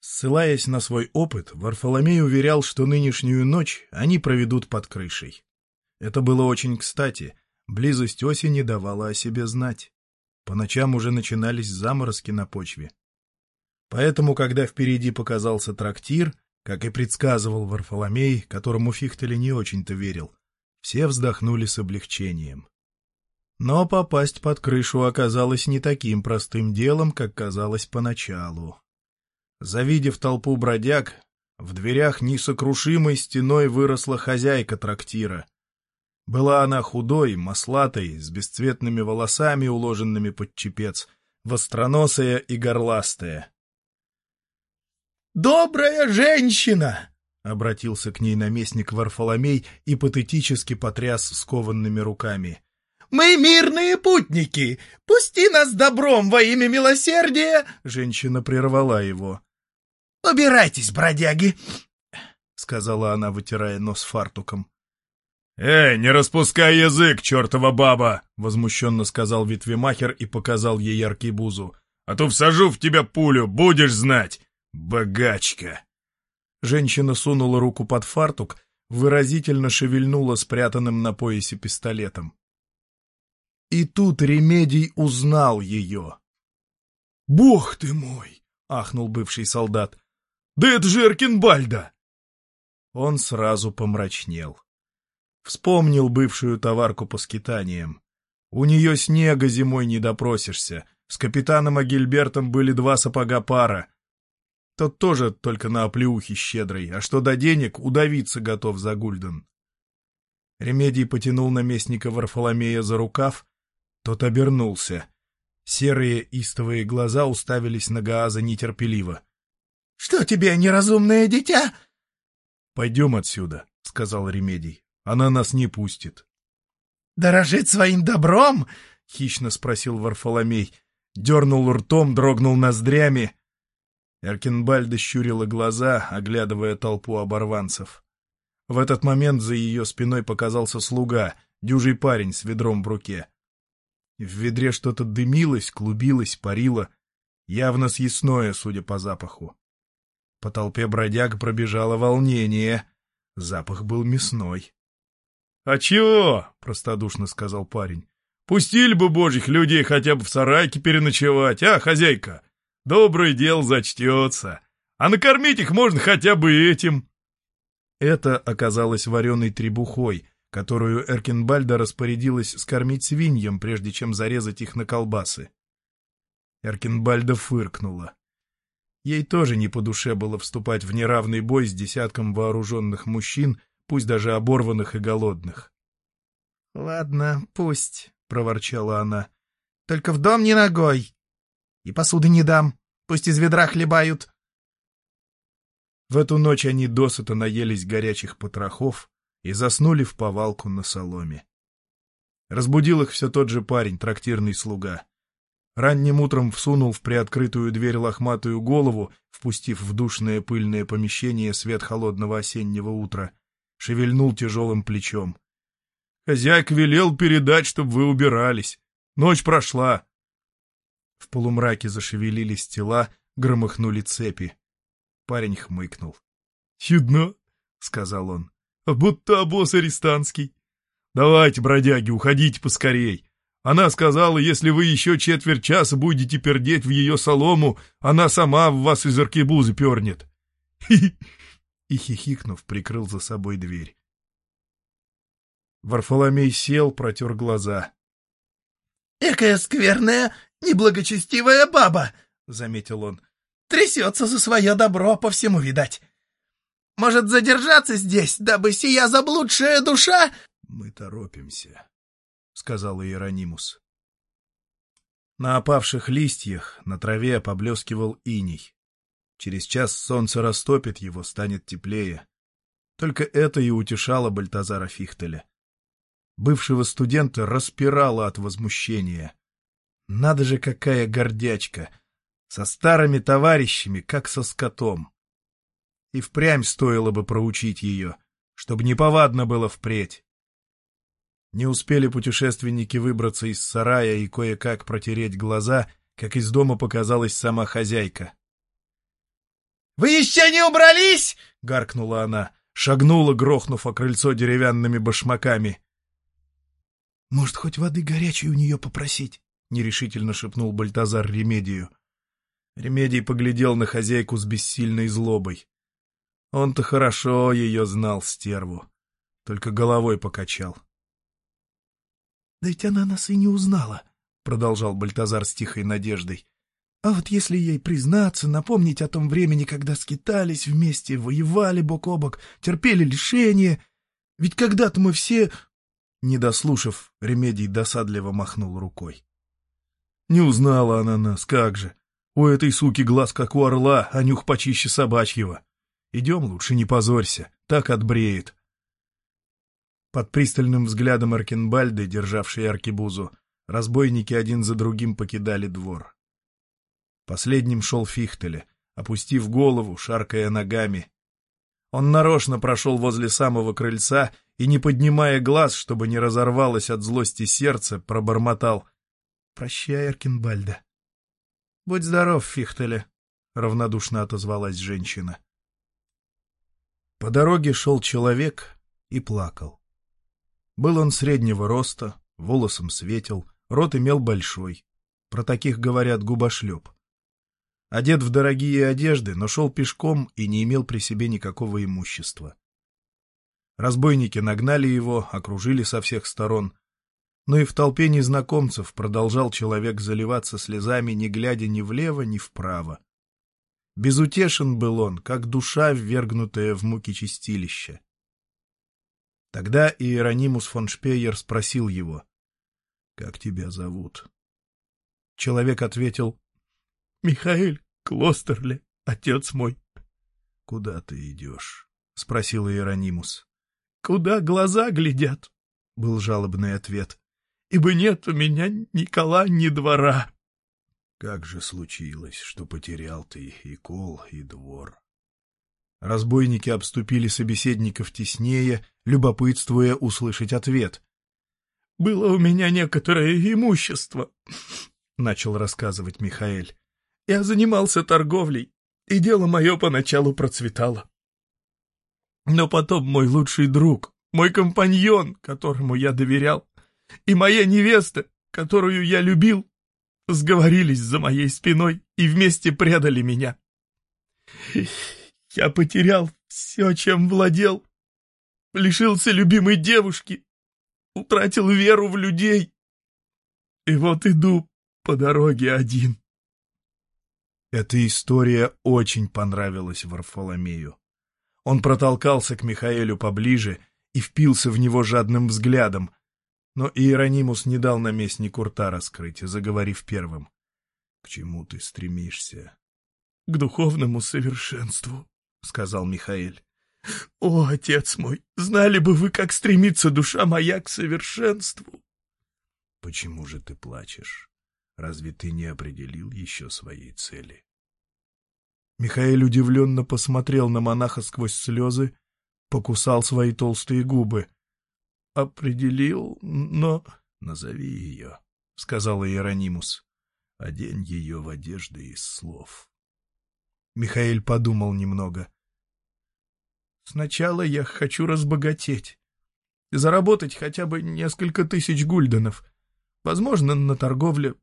Speaker 1: Ссылаясь на свой опыт, Варфоломей уверял, что нынешнюю ночь они проведут под крышей. Это было очень кстати. Близость осени давала о себе знать. По ночам уже начинались заморозки на почве. Поэтому, когда впереди показался трактир, как и предсказывал Варфоломей, которому Фихтеле не очень-то верил, все вздохнули с облегчением. Но попасть под крышу оказалось не таким простым делом, как казалось поначалу. Завидев толпу бродяг, в дверях несокрушимой стеной выросла хозяйка трактира. Была она худой, маслатой, с бесцветными волосами, уложенными под чепец, востроносая и горластая.
Speaker 2: «Добрая женщина!»
Speaker 1: — обратился к ней наместник Варфоломей и патетически потряс скованными руками.
Speaker 2: «Мы мирные путники! Пусти нас добром во имя милосердия!» Женщина прервала его. «Убирайтесь, бродяги!» — сказала она, вытирая нос фартуком.
Speaker 1: «Эй, не распускай язык, чертова баба!» — возмущенно сказал ветвемахер и показал ей яркий бузу. «А то всажу в тебя пулю, будешь знать! Богачка!» Женщина сунула руку под фартук, выразительно шевельнула спрятанным на поясе пистолетом. И тут Ремедий узнал ее.
Speaker 2: «Бог ты мой!» — ахнул бывший солдат. «Да это же Эркинбальда!»
Speaker 1: Он сразу помрачнел. Вспомнил бывшую товарку по скитаниям. У нее снега зимой не допросишься. С капитаном Агильбертом были два сапога пара. Тот тоже только на оплеухе щедрый, а что до денег, удавиться готов за гульден. Ремедий потянул наместника Варфоломея за рукав, тот обернулся. Серые истовые глаза уставились на Гааза нетерпеливо.
Speaker 2: — Что тебе, неразумное дитя?
Speaker 1: — Пойдем отсюда, — сказал Ремедий. — Она нас не пустит.
Speaker 2: — Дорожит своим добром?
Speaker 1: — хищно спросил Варфоломей. Дернул ртом, дрогнул ноздрями — Эркинбальда щурила глаза, оглядывая толпу оборванцев. В этот момент за ее спиной показался слуга, дюжий парень с ведром в руке. В ведре что-то дымилось, клубилось, парило, явно съестное, судя по запаху. По толпе бродяг пробежало волнение. Запах был мясной. — А чего? — простодушно сказал парень. — Пустили бы божьих людей хотя бы в сарайке переночевать, а, хозяйка? Доброе дело зачтется. А накормить их можно хотя бы этим. Это оказалось вареной требухой, которую Эркинбальда распорядилась скормить свиньям, прежде чем зарезать их на колбасы. Эркинбальда фыркнула. Ей тоже не по душе было вступать в неравный бой с десятком вооруженных мужчин, пусть даже оборванных и голодных.
Speaker 2: — Ладно, пусть, — проворчала она. — Только в дом не ногой. И посуды не дам. Пусть из ведра хлебают.
Speaker 1: В эту ночь они досыта наелись горячих потрохов и заснули в повалку на соломе. Разбудил их все тот же парень, трактирный слуга. Ранним утром всунул в приоткрытую дверь лохматую голову, впустив в душное пыльное помещение свет холодного осеннего утра, шевельнул тяжелым плечом. — Хозяйка велел передать, чтобы вы убирались. Ночь прошла. В полумраке зашевелились тела, громыхнули цепи. Парень хмыкнул. — Чудно, — сказал он, — будто обоз арестантский. Давайте, бродяги, уходите поскорей. Она сказала, если вы еще четверть часа будете пердеть в ее солому, она сама в вас из аркебузы пернет. И, (laughs) хихикнув, прикрыл за собой дверь. Варфоломей сел, протер глаза.
Speaker 2: — Экая скверная неблагочестивая баба, — заметил он. — Трясется за свое добро, по всему видать. Может, задержаться здесь, дабы сия заблудшая душа...
Speaker 1: — Мы торопимся, — сказал Иеронимус. На опавших листьях на траве поблескивал иней. Через час солнце растопит его, станет теплее. Только это и утешало Бальтазара Фихтеля. Бывшего студента распирало от возмущения. Надо же, какая гордячка! Со старыми товарищами, как со скотом. И впрямь стоило бы проучить ее, чтобы неповадно было впредь. Не успели путешественники выбраться из сарая и кое-как протереть глаза, как из дома показалась сама хозяйка.
Speaker 2: — Вы еще не убрались?
Speaker 1: — гаркнула она, шагнула, грохнув о крыльцо деревянными башмаками. — Может, хоть воды горячей у нее попросить? — нерешительно шепнул Бальтазар Ремедию. Ремедий поглядел на хозяйку с бессильной злобой. Он-то хорошо ее знал, стерву. Только головой покачал. — Да ведь она нас и не узнала, — продолжал Бальтазар с тихой надеждой.
Speaker 2: А вот если ей признаться, напомнить о том времени, когда скитались вместе, воевали бок о бок, терпели лишения, ведь когда-то мы все... Не дослушав, Ремедий досадливо махнул рукой. Не узнала она нас, как же. У этой суки глаз как у орла, а нюх почище собачьего. Идем лучше, не позорься, так отбреет. Под пристальным взглядом Аркенбальды, державшей аркебузу, разбойники один за другим покидали двор. Последним шел Фихтеле, опустив голову, шаркая ногами. Он нарочно прошел возле самого крыльца и, не поднимая глаз, чтобы не разорвалось от злости сердце, пробормотал — Прощай, Эркинбальда. Будь здоров, Фихтеле, — равнодушно отозвалась женщина. По дороге шел человек и плакал. Был он среднего роста, волосом светел, рот имел большой. Про таких говорят губошлеп. Одет в дорогие одежды, но шел пешком и не имел при себе никакого имущества. Разбойники нагнали его, окружили со всех сторон, но и в толпе незнакомцев продолжал человек заливаться слезами, не глядя ни влево, ни вправо. Безутешен был он, как душа, ввергнутая в муки чистилища. Тогда Иеронимус фон Шпейер спросил его, «Как тебя зовут?» Человек ответил, «Михаэль Клостерле, отец мой». «Куда ты идешь?» — спросил Иеронимус. «Куда глаза глядят?» — был жалобный ответ ибо нет у меня ни кола, ни двора. Как же случилось, что потерял ты и кол, и двор? Разбойники обступили собеседников теснее, любопытствуя услышать ответ. — Было у меня некоторое имущество, — начал рассказывать Михаэль. — Я занимался торговлей, и дело мое поначалу процветало. Но потом мой лучший друг, мой компаньон, которому я доверял, и моя невеста, которую я любил, сговорились за моей спиной и вместе предали меня. Я потерял все, чем владел, лишился любимой девушки, утратил веру в людей. И вот иду по дороге один. Эта история очень понравилась Варфоломею. Он протолкался к Михаэлю поближе и впился в него жадным взглядом, но Иеронимус не дал наместнику рта раскрыть, заговорив первым. — К чему ты стремишься? — К духовному совершенству, — сказал Михаэль. — О, отец мой, знали бы вы, как стремится душа моя к совершенству! — Почему же ты плачешь? Разве ты не определил еще своей цели? Михаил удивленно посмотрел на монаха сквозь слезы, покусал свои толстые губы — определил, но... — Назови ее, — сказал Иеронимус. — Одень ее в одежды из слов. Михаил подумал немного. — Сначала я хочу разбогатеть. Заработать хотя бы несколько тысяч гульденов. Возможно, на торговле.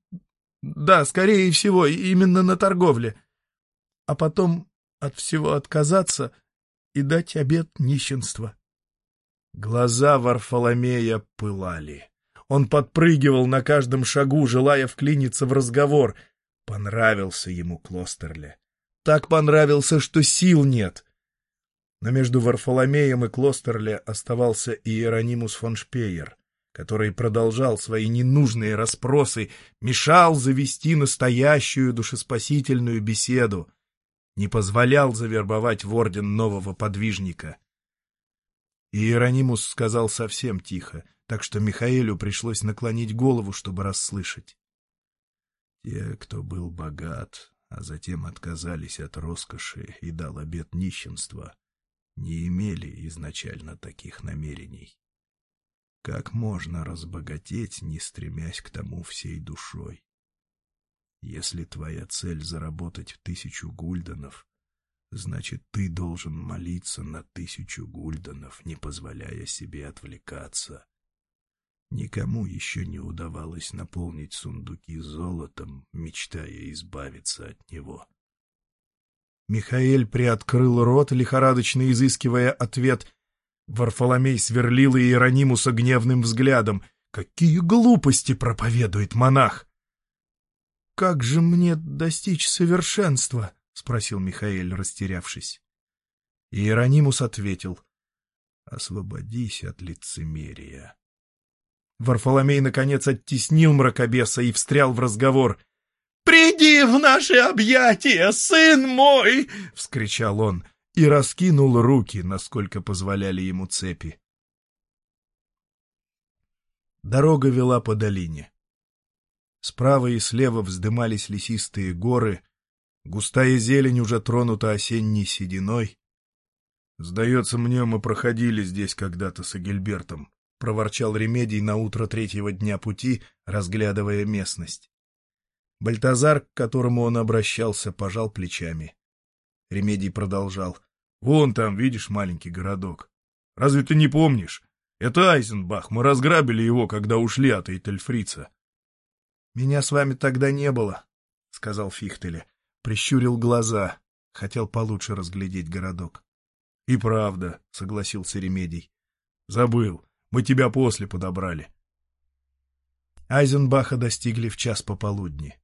Speaker 2: Да, скорее всего, именно на торговле. А потом от всего отказаться и дать обет нищенства. Глаза Варфоломея пылали. Он подпрыгивал на каждом шагу, желая вклиниться в разговор. Понравился ему Клостерле. Так понравился, что сил нет. Но между Варфоломеем и Клостерле оставался Иеронимус фон Шпеер, который продолжал свои ненужные расспросы, мешал завести настоящую душеспасительную беседу, не позволял завербовать в орден нового подвижника — Иеронимус сказал совсем тихо, так что Михаэлю пришлось наклонить голову, чтобы расслышать. Те, кто был богат, а затем отказались от роскоши и дал обет нищенства, не имели изначально таких намерений. Как можно разбогатеть, не стремясь к тому всей душой? Если твоя цель заработать тысячу гульденов, Значит, ты должен молиться на тысячу гульденов, не позволяя себе отвлекаться. Никому еще не удавалось наполнить сундуки золотом, мечтая избавиться от него. Михаэль приоткрыл рот, лихорадочно изыскивая ответ. Варфоломей сверлил Иеронимуса гневным взглядом. «Какие глупости проповедует монах!»
Speaker 1: как же мне достичь совершенства? — спросил Михаил, растерявшись. Иеронимус ответил. — Освободись от лицемерия. Варфоломей, наконец, оттеснил мракобеса и встрял в разговор.
Speaker 2: «Приди в наши объятия, сын мой!»
Speaker 1: — вскричал он и раскинул руки, насколько позволяли ему цепи. Дорога вела по долине. Справа и слева вздымались лесистые горы, густая зелень уже тронута осенней сединой. «Сдается мне, мы проходили здесь когда-то с Агильбертом», — проворчал Ремедий на утро третьего дня пути, разглядывая местность. Бальтазар, к которому он обращался, пожал плечами. Ремедий продолжал. «Вон там, видишь, маленький городок. Разве ты не помнишь? Это Айзенбах, мы разграбили его, когда ушли от Эйтельфрица». «Меня с вами тогда не было», — сказал Фихтеле. Прищурил глаза, хотел получше разглядеть городок. «И правда», — согласился Ремедий. «Забыл, мы тебя после подобрали». Айзенбаха достигли в час пополудни.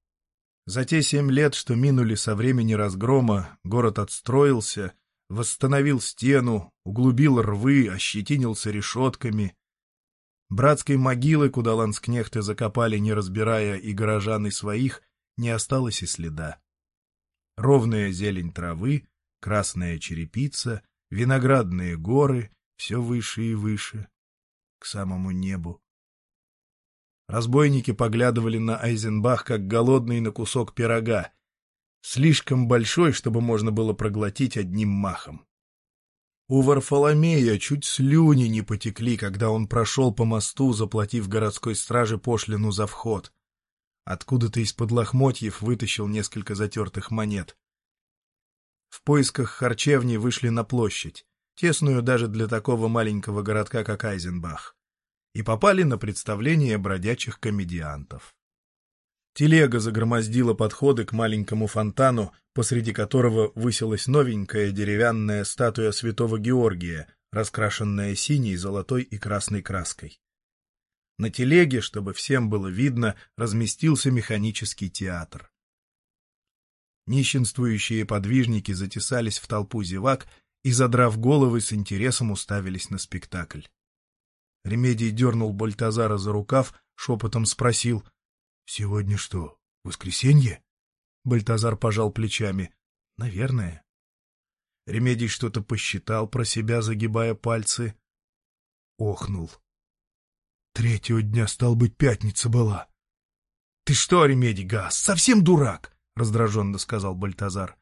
Speaker 1: За те семь лет, что минули со времени разгрома, город отстроился, восстановил стену, углубил рвы, ощетинился решетками. Братской могилы, куда ланскнехты закопали, не разбирая и горожан, и своих, не осталось и следа. Ровная зелень травы, красная черепица, виноградные горы — все выше и выше, к самому небу. Разбойники поглядывали на Айзенбах, как голодный на кусок пирога, слишком большой, чтобы можно было проглотить одним махом. У Варфоломея чуть слюни не потекли, когда он прошел по мосту, заплатив городской страже пошлину за вход. Откуда-то из-под лохмотьев вытащил несколько затертых монет. В поисках харчевни вышли на площадь, тесную даже для такого маленького городка, как Айзенбах и попали на представление бродячих комедиантов. Телега загромоздила подходы к маленькому фонтану, посреди которого высилась новенькая деревянная статуя святого Георгия, раскрашенная синей, золотой и красной краской. На телеге, чтобы всем было видно, разместился механический театр. Нищенствующие подвижники затесались в толпу зевак и, задрав головы, с интересом уставились на спектакль. Ремедий дернул Бальтазара за рукав, шепотом спросил. — Сегодня что, воскресенье? Бальтазар пожал плечами. — Наверное. Ремедий что-то посчитал про себя, загибая пальцы. Охнул. Третьего дня, стал быть, пятница была. — Ты что, Ремедий, газ, совсем дурак? — раздраженно сказал Бальтазар.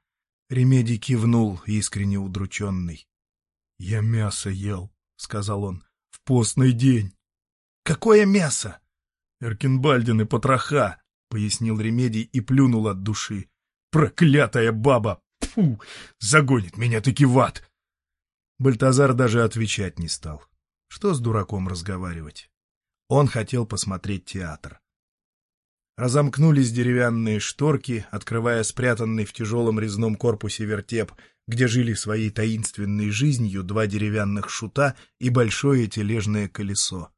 Speaker 1: Ремедий кивнул, искренне удрученный. — Я мясо ел, — сказал он в постный день. — Какое мясо? — Эркинбальдин и потроха, — пояснил Ремедий и плюнул от души. — Проклятая баба! Фу! Загонит меня таки в ад! Бальтазар даже отвечать не стал. Что с дураком разговаривать? Он хотел посмотреть театр. Разомкнулись деревянные шторки, открывая спрятанный в тяжелом резном корпусе вертеп, где жили своей таинственной жизнью два деревянных шута и большое тележное колесо.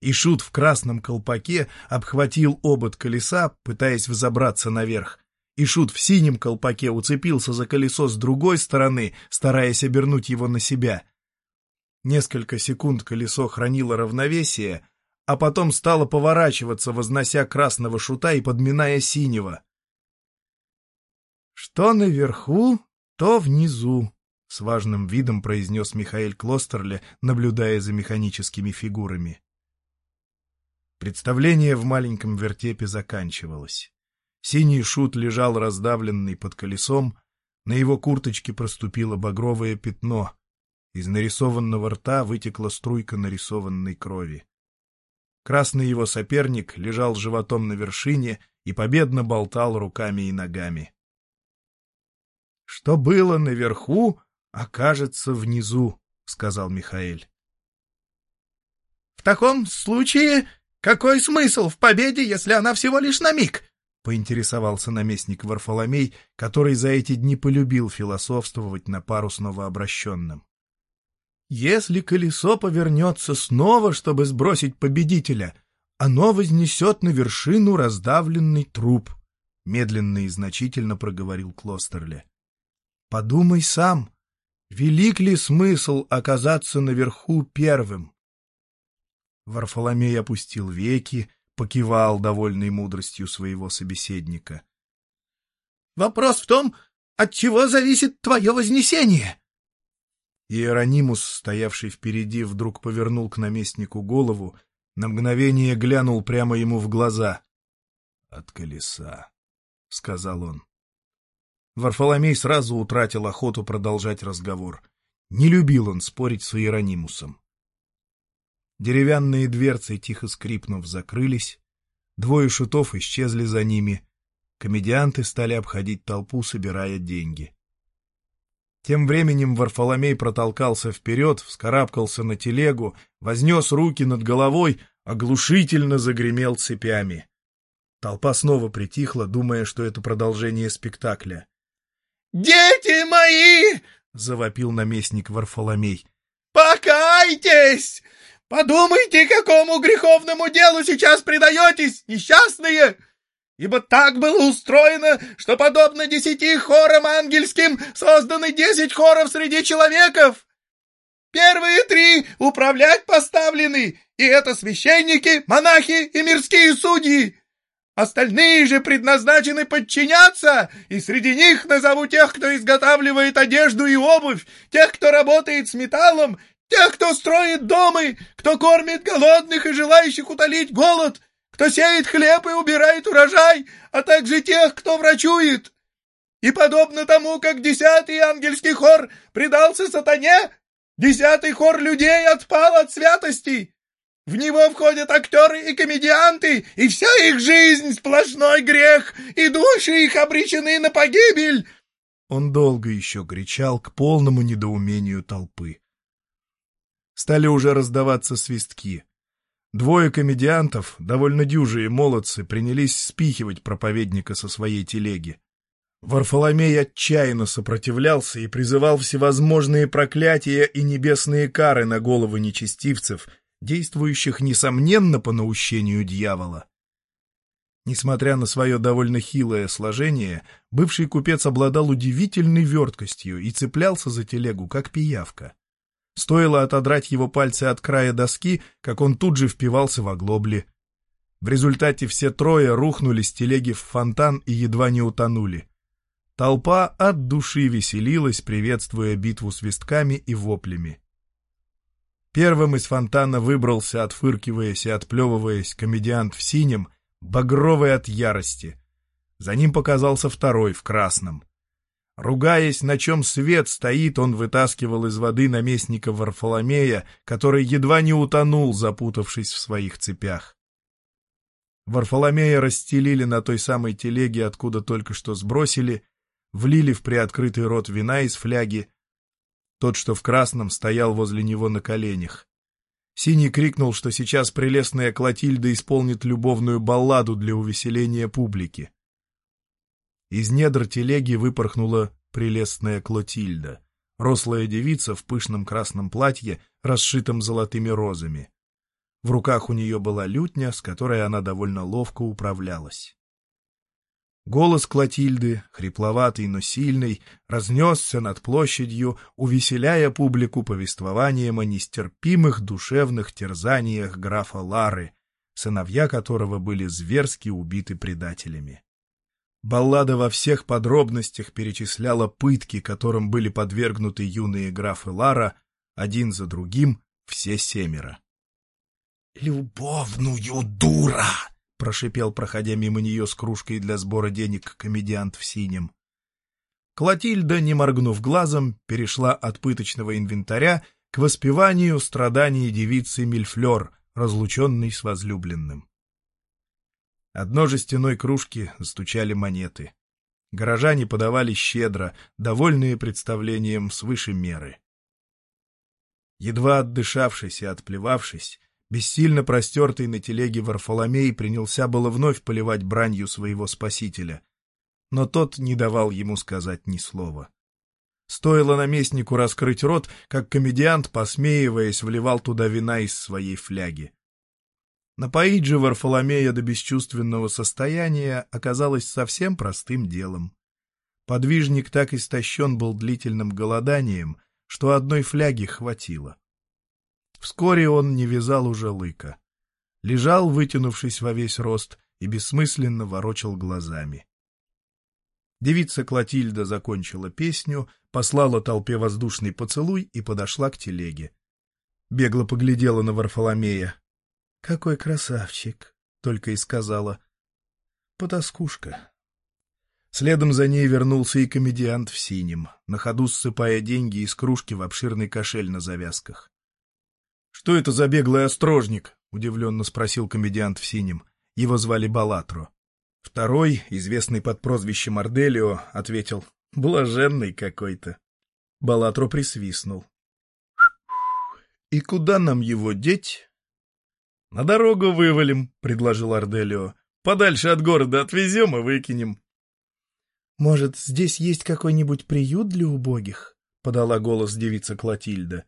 Speaker 1: И шут в красном колпаке обхватил обод колеса, пытаясь взобраться наверх, и шут в синем колпаке уцепился за колесо с другой стороны, стараясь обернуть его на себя. Несколько секунд колесо хранило равновесие, а потом стало поворачиваться, вознося красного шута и подминая синего. Что наверху, то внизу, — с важным видом произнес Михаил Клостерле, наблюдая за механическими фигурами. Представление в маленьком вертепе заканчивалось. Синий шут лежал раздавленный под колесом, на его курточке проступило багровое пятно, из нарисованного рта вытекла струйка нарисованной крови. Красный его соперник лежал животом на вершине и победно болтал руками и ногами. — Что было наверху, окажется внизу, — сказал Михаил. — В таком случае какой смысл в победе, если она всего лишь на миг? — поинтересовался наместник Варфоломей, который за эти дни полюбил философствовать на пару с новообращенным. — Если колесо повернется снова, чтобы сбросить победителя, оно вознесет на вершину раздавленный труп, медленно и значительно проговорил Клостерле. Подумай сам, велик ли смысл оказаться наверху первым? Варфоломей опустил веки, покивал, довольной мудростью своего собеседника.
Speaker 2: — Вопрос в том, от чего зависит твое вознесение?
Speaker 1: Иеронимус, стоявший впереди, вдруг повернул к наместнику голову, на мгновение глянул прямо ему в глаза. — От колеса, — сказал он. Варфоломей сразу утратил охоту продолжать разговор. Не любил он спорить с Иеронимусом. Деревянные дверцы, тихо скрипнув, закрылись. Двое шутов исчезли за ними. Комедианты стали обходить толпу, собирая деньги. Тем временем Варфоломей протолкался вперед, вскарабкался на телегу, вознес руки над головой, оглушительно загремел цепями. Толпа снова притихла, думая, что это продолжение спектакля.
Speaker 2: «Дети мои!» — завопил наместник Варфоломей. «Покайтесь! Подумайте, какому греховному делу сейчас предаетесь, несчастные! Ибо так было устроено, что, подобно десяти хорам ангельским, созданы десять хоров среди человеков. Первые три управлять поставлены, и это священники, монахи и мирские судьи. Остальные же предназначены подчиняться, и среди них назову тех, кто изготавливает одежду и обувь, тех, кто работает с металлом, Тех, кто строит дома, кто кормит голодных и желающих утолить голод, кто сеет хлеб и убирает урожай, а также тех, кто врачует. И подобно тому, как десятый ангельский хор предался сатане, десятый хор людей отпал от святости. В него входят актеры и комедианты, и вся их жизнь сплошной грех, и души их обречены на погибель.
Speaker 1: Он долго еще кричал к полному недоумению толпы. Стали уже раздаваться свистки. Двое комедиантов, довольно дюжие молодцы, принялись спихивать проповедника со своей телеги. Варфоломей отчаянно сопротивлялся и призывал всевозможные проклятия и небесные кары на головы нечестивцев, действующих, несомненно, по наущению дьявола. Несмотря на свое довольно хилое сложение, бывший купец обладал удивительной верткостью и цеплялся за телегу, как пиявка. Стоило отодрать его пальцы от края доски, как он тут же впивался в оглобли. В результате все трое рухнули с телеги в фонтан и едва не утонули. Толпа от души веселилась, приветствуя битву свистками и воплями. Первым из фонтана выбрался, отфыркиваясь и отплевываясь, комедиант в синем, багровый от ярости. За ним показался второй в красном. Ругаясь, на чем свет стоит, он вытаскивал из воды наместника Варфоломея, который едва не утонул, запутавшись в своих цепях. Варфоломея расстелили на той самой телеге, откуда только что сбросили, влили в приоткрытый рот вина из фляги. Тот, что в красном, стоял возле него на коленях. Синий крикнул, что сейчас прелестная Клотильда исполнит любовную балладу для увеселения публики. Из недр телеги выпорхнула прелестная Клотильда, рослая девица в пышном красном платье, расшитом золотыми розами. В руках у нее была лютня, с которой она довольно ловко управлялась. Голос Клотильды, хрипловатый, но сильный, разнесся над площадью, увеселяя публику повествованием о нестерпимых душевных терзаниях графа Лары, сыновья которого были зверски убиты предателями. Баллада во всех подробностях перечисляла пытки, которым были подвергнуты юные графы Лара, один за другим, все семеро.
Speaker 2: «Любовную дура!» — прошипел, проходя мимо нее с кружкой для сбора денег комедиант в синем.
Speaker 1: Клотильда, не моргнув глазом, перешла от пыточного инвентаря к воспеванию страданий девицы Мильфлер, разлученной с возлюбленным. Одно жестяной кружки стучали монеты. Горожане подавали щедро, довольные представлением свыше меры. Едва отдышавшись и отплевавшись, бессильно простертый на телеге Варфоломей принялся было вновь поливать бранью своего спасителя, но тот не давал ему сказать ни слова. Стоило наместнику раскрыть рот, как комедиант, посмеиваясь, вливал туда вина из своей фляги. Напоить же Варфоломея до бесчувственного состояния оказалось совсем простым делом. Подвижник так истощен был длительным голоданием, что одной фляги хватило. Вскоре он не вязал уже лыка. Лежал, вытянувшись во весь рост, и бессмысленно ворочал глазами. Девица Клотильда закончила песню, послала толпе воздушный поцелуй и подошла к телеге. Бегло поглядела на Варфоломея. — Какой красавчик! — только и сказала. — Потаскушка. Следом за ней вернулся и комедиант в синем, на ходу ссыпая деньги из кружки в обширный кошель на завязках. — Что это за беглый острожник? — удивленно спросил комедиант в синем. Его звали Балатро. Второй, известный под прозвищем Арделио, ответил «Блаженный какой-то». Балатро присвистнул. «И куда нам его деть?» «На дорогу вывалим», — предложил Арделио. «Подальше от города отвезем и выкинем».
Speaker 2: «Может, здесь есть какой-нибудь приют для убогих?» — подала голос девица Клотильда.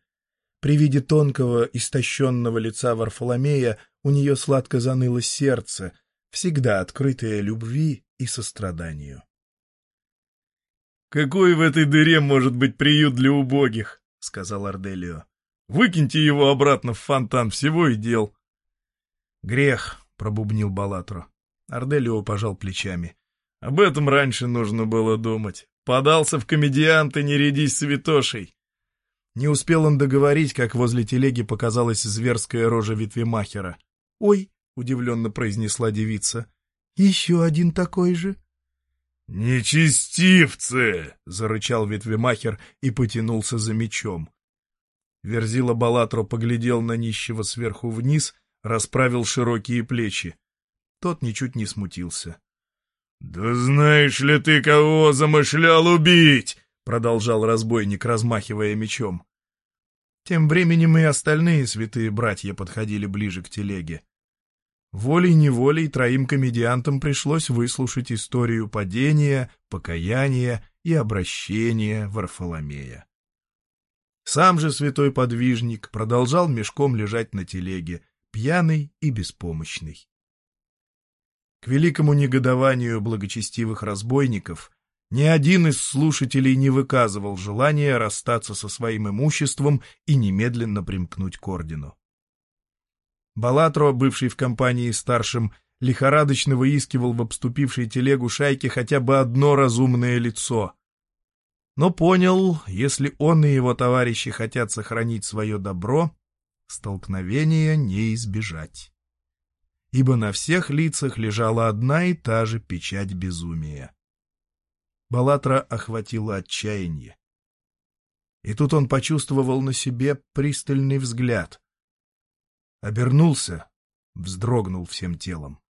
Speaker 2: При виде тонкого, истощенного лица Варфоломея у нее сладко заныло сердце, всегда открытое любви и состраданию.
Speaker 1: «Какой в этой дыре может быть приют для убогих?» — сказал Арделио. «Выкиньте его обратно в фонтан, всего и дел». «Грех», — пробубнил Балатро. Арделио пожал плечами. «Об этом раньше нужно было думать. Подался в комедианты, не рядись святошей». Не успел он договорить, как возле телеги показалась зверская рожа ветвемахера. «Ой!» — удивленно произнесла девица. «Еще один такой же». «Нечестивцы!» — зарычал ветвемахер и потянулся за мечом. Верзила Балатро поглядел на нищего сверху вниз, расправил широкие плечи. Тот ничуть не смутился. — Да знаешь ли ты, кого замышлял убить? — продолжал разбойник, размахивая мечом. Тем временем и остальные святые братья подходили ближе к телеге. Волей-неволей троим комедиантам пришлось выслушать историю падения, покаяния и обращения Варфоломея. Сам же святой подвижник продолжал мешком лежать на телеге, пьяный и беспомощный. К великому негодованию благочестивых разбойников ни один из слушателей не выказывал желания расстаться со своим имуществом и немедленно примкнуть к ордену. Балатро, бывший в компании старшим, лихорадочно выискивал в обступившей телегу шайки хотя бы одно разумное лицо. Но понял, если он и его товарищи хотят сохранить свое добро, столкновения не избежать. Ибо на всех лицах лежала одна и та же печать безумия. Балатра охватило отчаяние. И тут он почувствовал на себе пристальный взгляд — Обернулся, вздрогнул всем телом.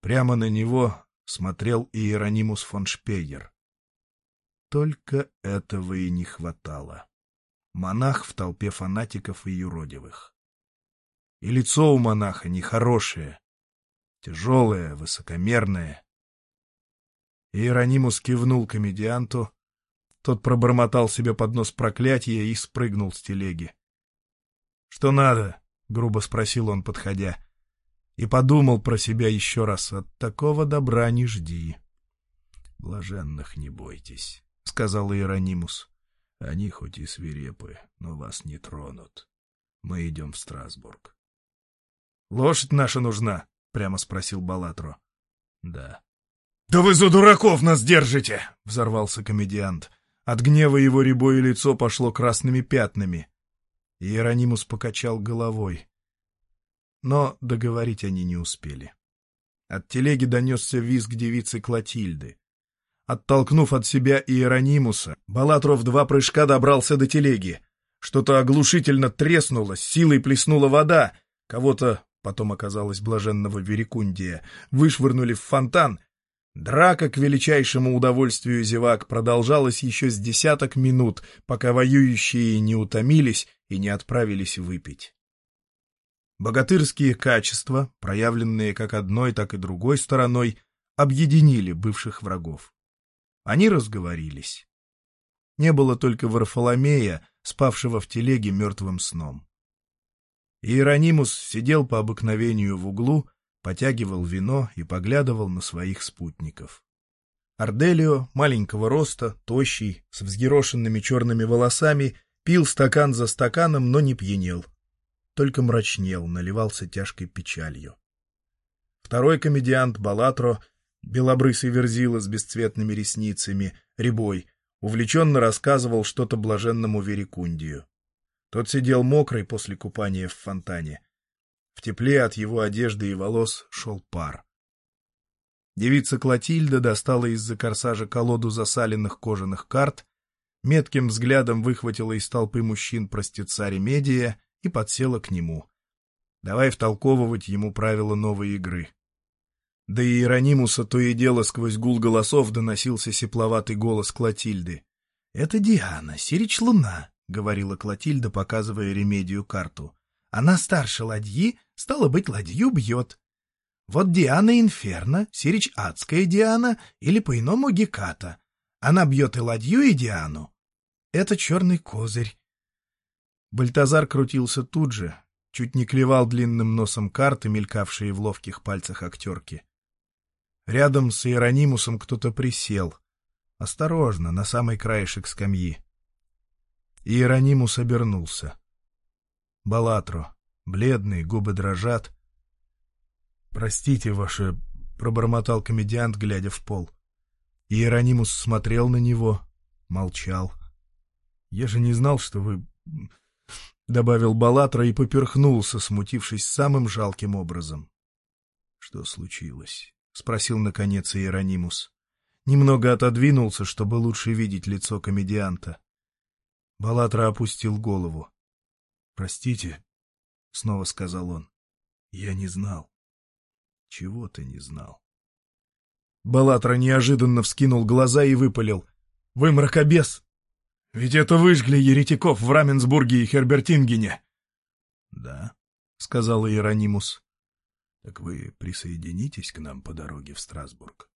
Speaker 1: Прямо на него смотрел Иеронимус фон Шпейер. Только этого и не хватало. Монах в толпе фанатиков и юродивых. И лицо у монаха нехорошее, тяжелое, высокомерное. Иеронимус кивнул комедианту, тот пробормотал себе под нос проклятие и спрыгнул с телеги. — Что надо? — грубо спросил он, подходя. И подумал про себя еще раз. От такого добра не жди. — Блаженных не бойтесь, — сказал Иеронимус. — Они хоть и свирепы, но вас не тронут. Мы идем в Страсбург. — Лошадь наша нужна? — прямо спросил Балатро. — Да. — Да вы за дураков нас держите! — взорвался комедиант. От гнева его рябое лицо пошло красными пятнами. Иеронимус покачал головой. Но договорить они не успели. От телеги донесся визг девицы Клотильды. Оттолкнув от себя Иеронимуса, Балатров два прыжка добрался до телеги. Что-то оглушительно треснуло, силой плеснула вода. Кого-то, потом оказалось блаженного Верикундия, вышвырнули в фонтан. Драка к величайшему удовольствию зевак продолжалась еще с десяток минут, пока воюющие не утомились и не отправились выпить. Богатырские качества, проявленные как одной, так и другой стороной, объединили бывших врагов. Они разговорились. Не было только Варфоломея, спавшего в телеге мертвым сном. Иеронимус сидел по обыкновению в углу, потягивал вино и поглядывал на своих спутников. Арделио, маленького роста, тощий, с взъерошенными черными волосами, пил стакан за стаканом, но не пьянел. Только мрачнел, наливался тяжкой печалью. Второй комедиант Балатро, белобрысый верзила с бесцветными ресницами, рябой, увлеченно рассказывал что-то блаженному Верикундию. Тот сидел мокрый после купания в фонтане. В тепле от его одежды и волос шел пар. Девица Клотильда достала из-за корсажа колоду засаленных кожаных карт, метким взглядом выхватила из толпы мужчин простеца Ремедия и подсела к нему. Давай втолковывать ему правила новой игры. И Иеронимуса то и дело сквозь гул голосов доносился сепловатый голос Клотильды. — Это Диана, Сирич Луна, — говорила Клотильда, показывая Ремедию карту. — Она старше ладьи, стало быть, ладью бьет. Вот Диана Инферно, Сирич Адская Диана или по-иному Геката. Она бьет и ладью, и Диану. Это черный козырь. Бальтазар крутился тут же, чуть не клевал длинным носом карты, мелькавшие в ловких пальцах актерки. Рядом с Иеронимусом кто-то присел. Осторожно, на самый краешек скамьи. Иеронимус обернулся. Балатро, бледный, губы дрожат. «Простите, ваше...» — пробормотал комедиант, глядя в пол. Иеронимус смотрел на него, молчал. «Я же не знал, что вы...» — добавил Балатро и поперхнулся, смутившись самым жалким образом. «Что случилось?» — спросил, наконец, Иеронимус. Немного отодвинулся, чтобы лучше видеть лицо комедианта. Балатра опустил голову. — Простите, — снова сказал он. — Я не знал. — Чего ты не знал? Балатра неожиданно вскинул глаза и выпалил. — Вы мракобес! Ведь это выжгли еретиков в Раменсбурге и Хербертингене! — Да, — сказал Иеронимус. Так вы присоединитесь к нам по дороге в Страсбург?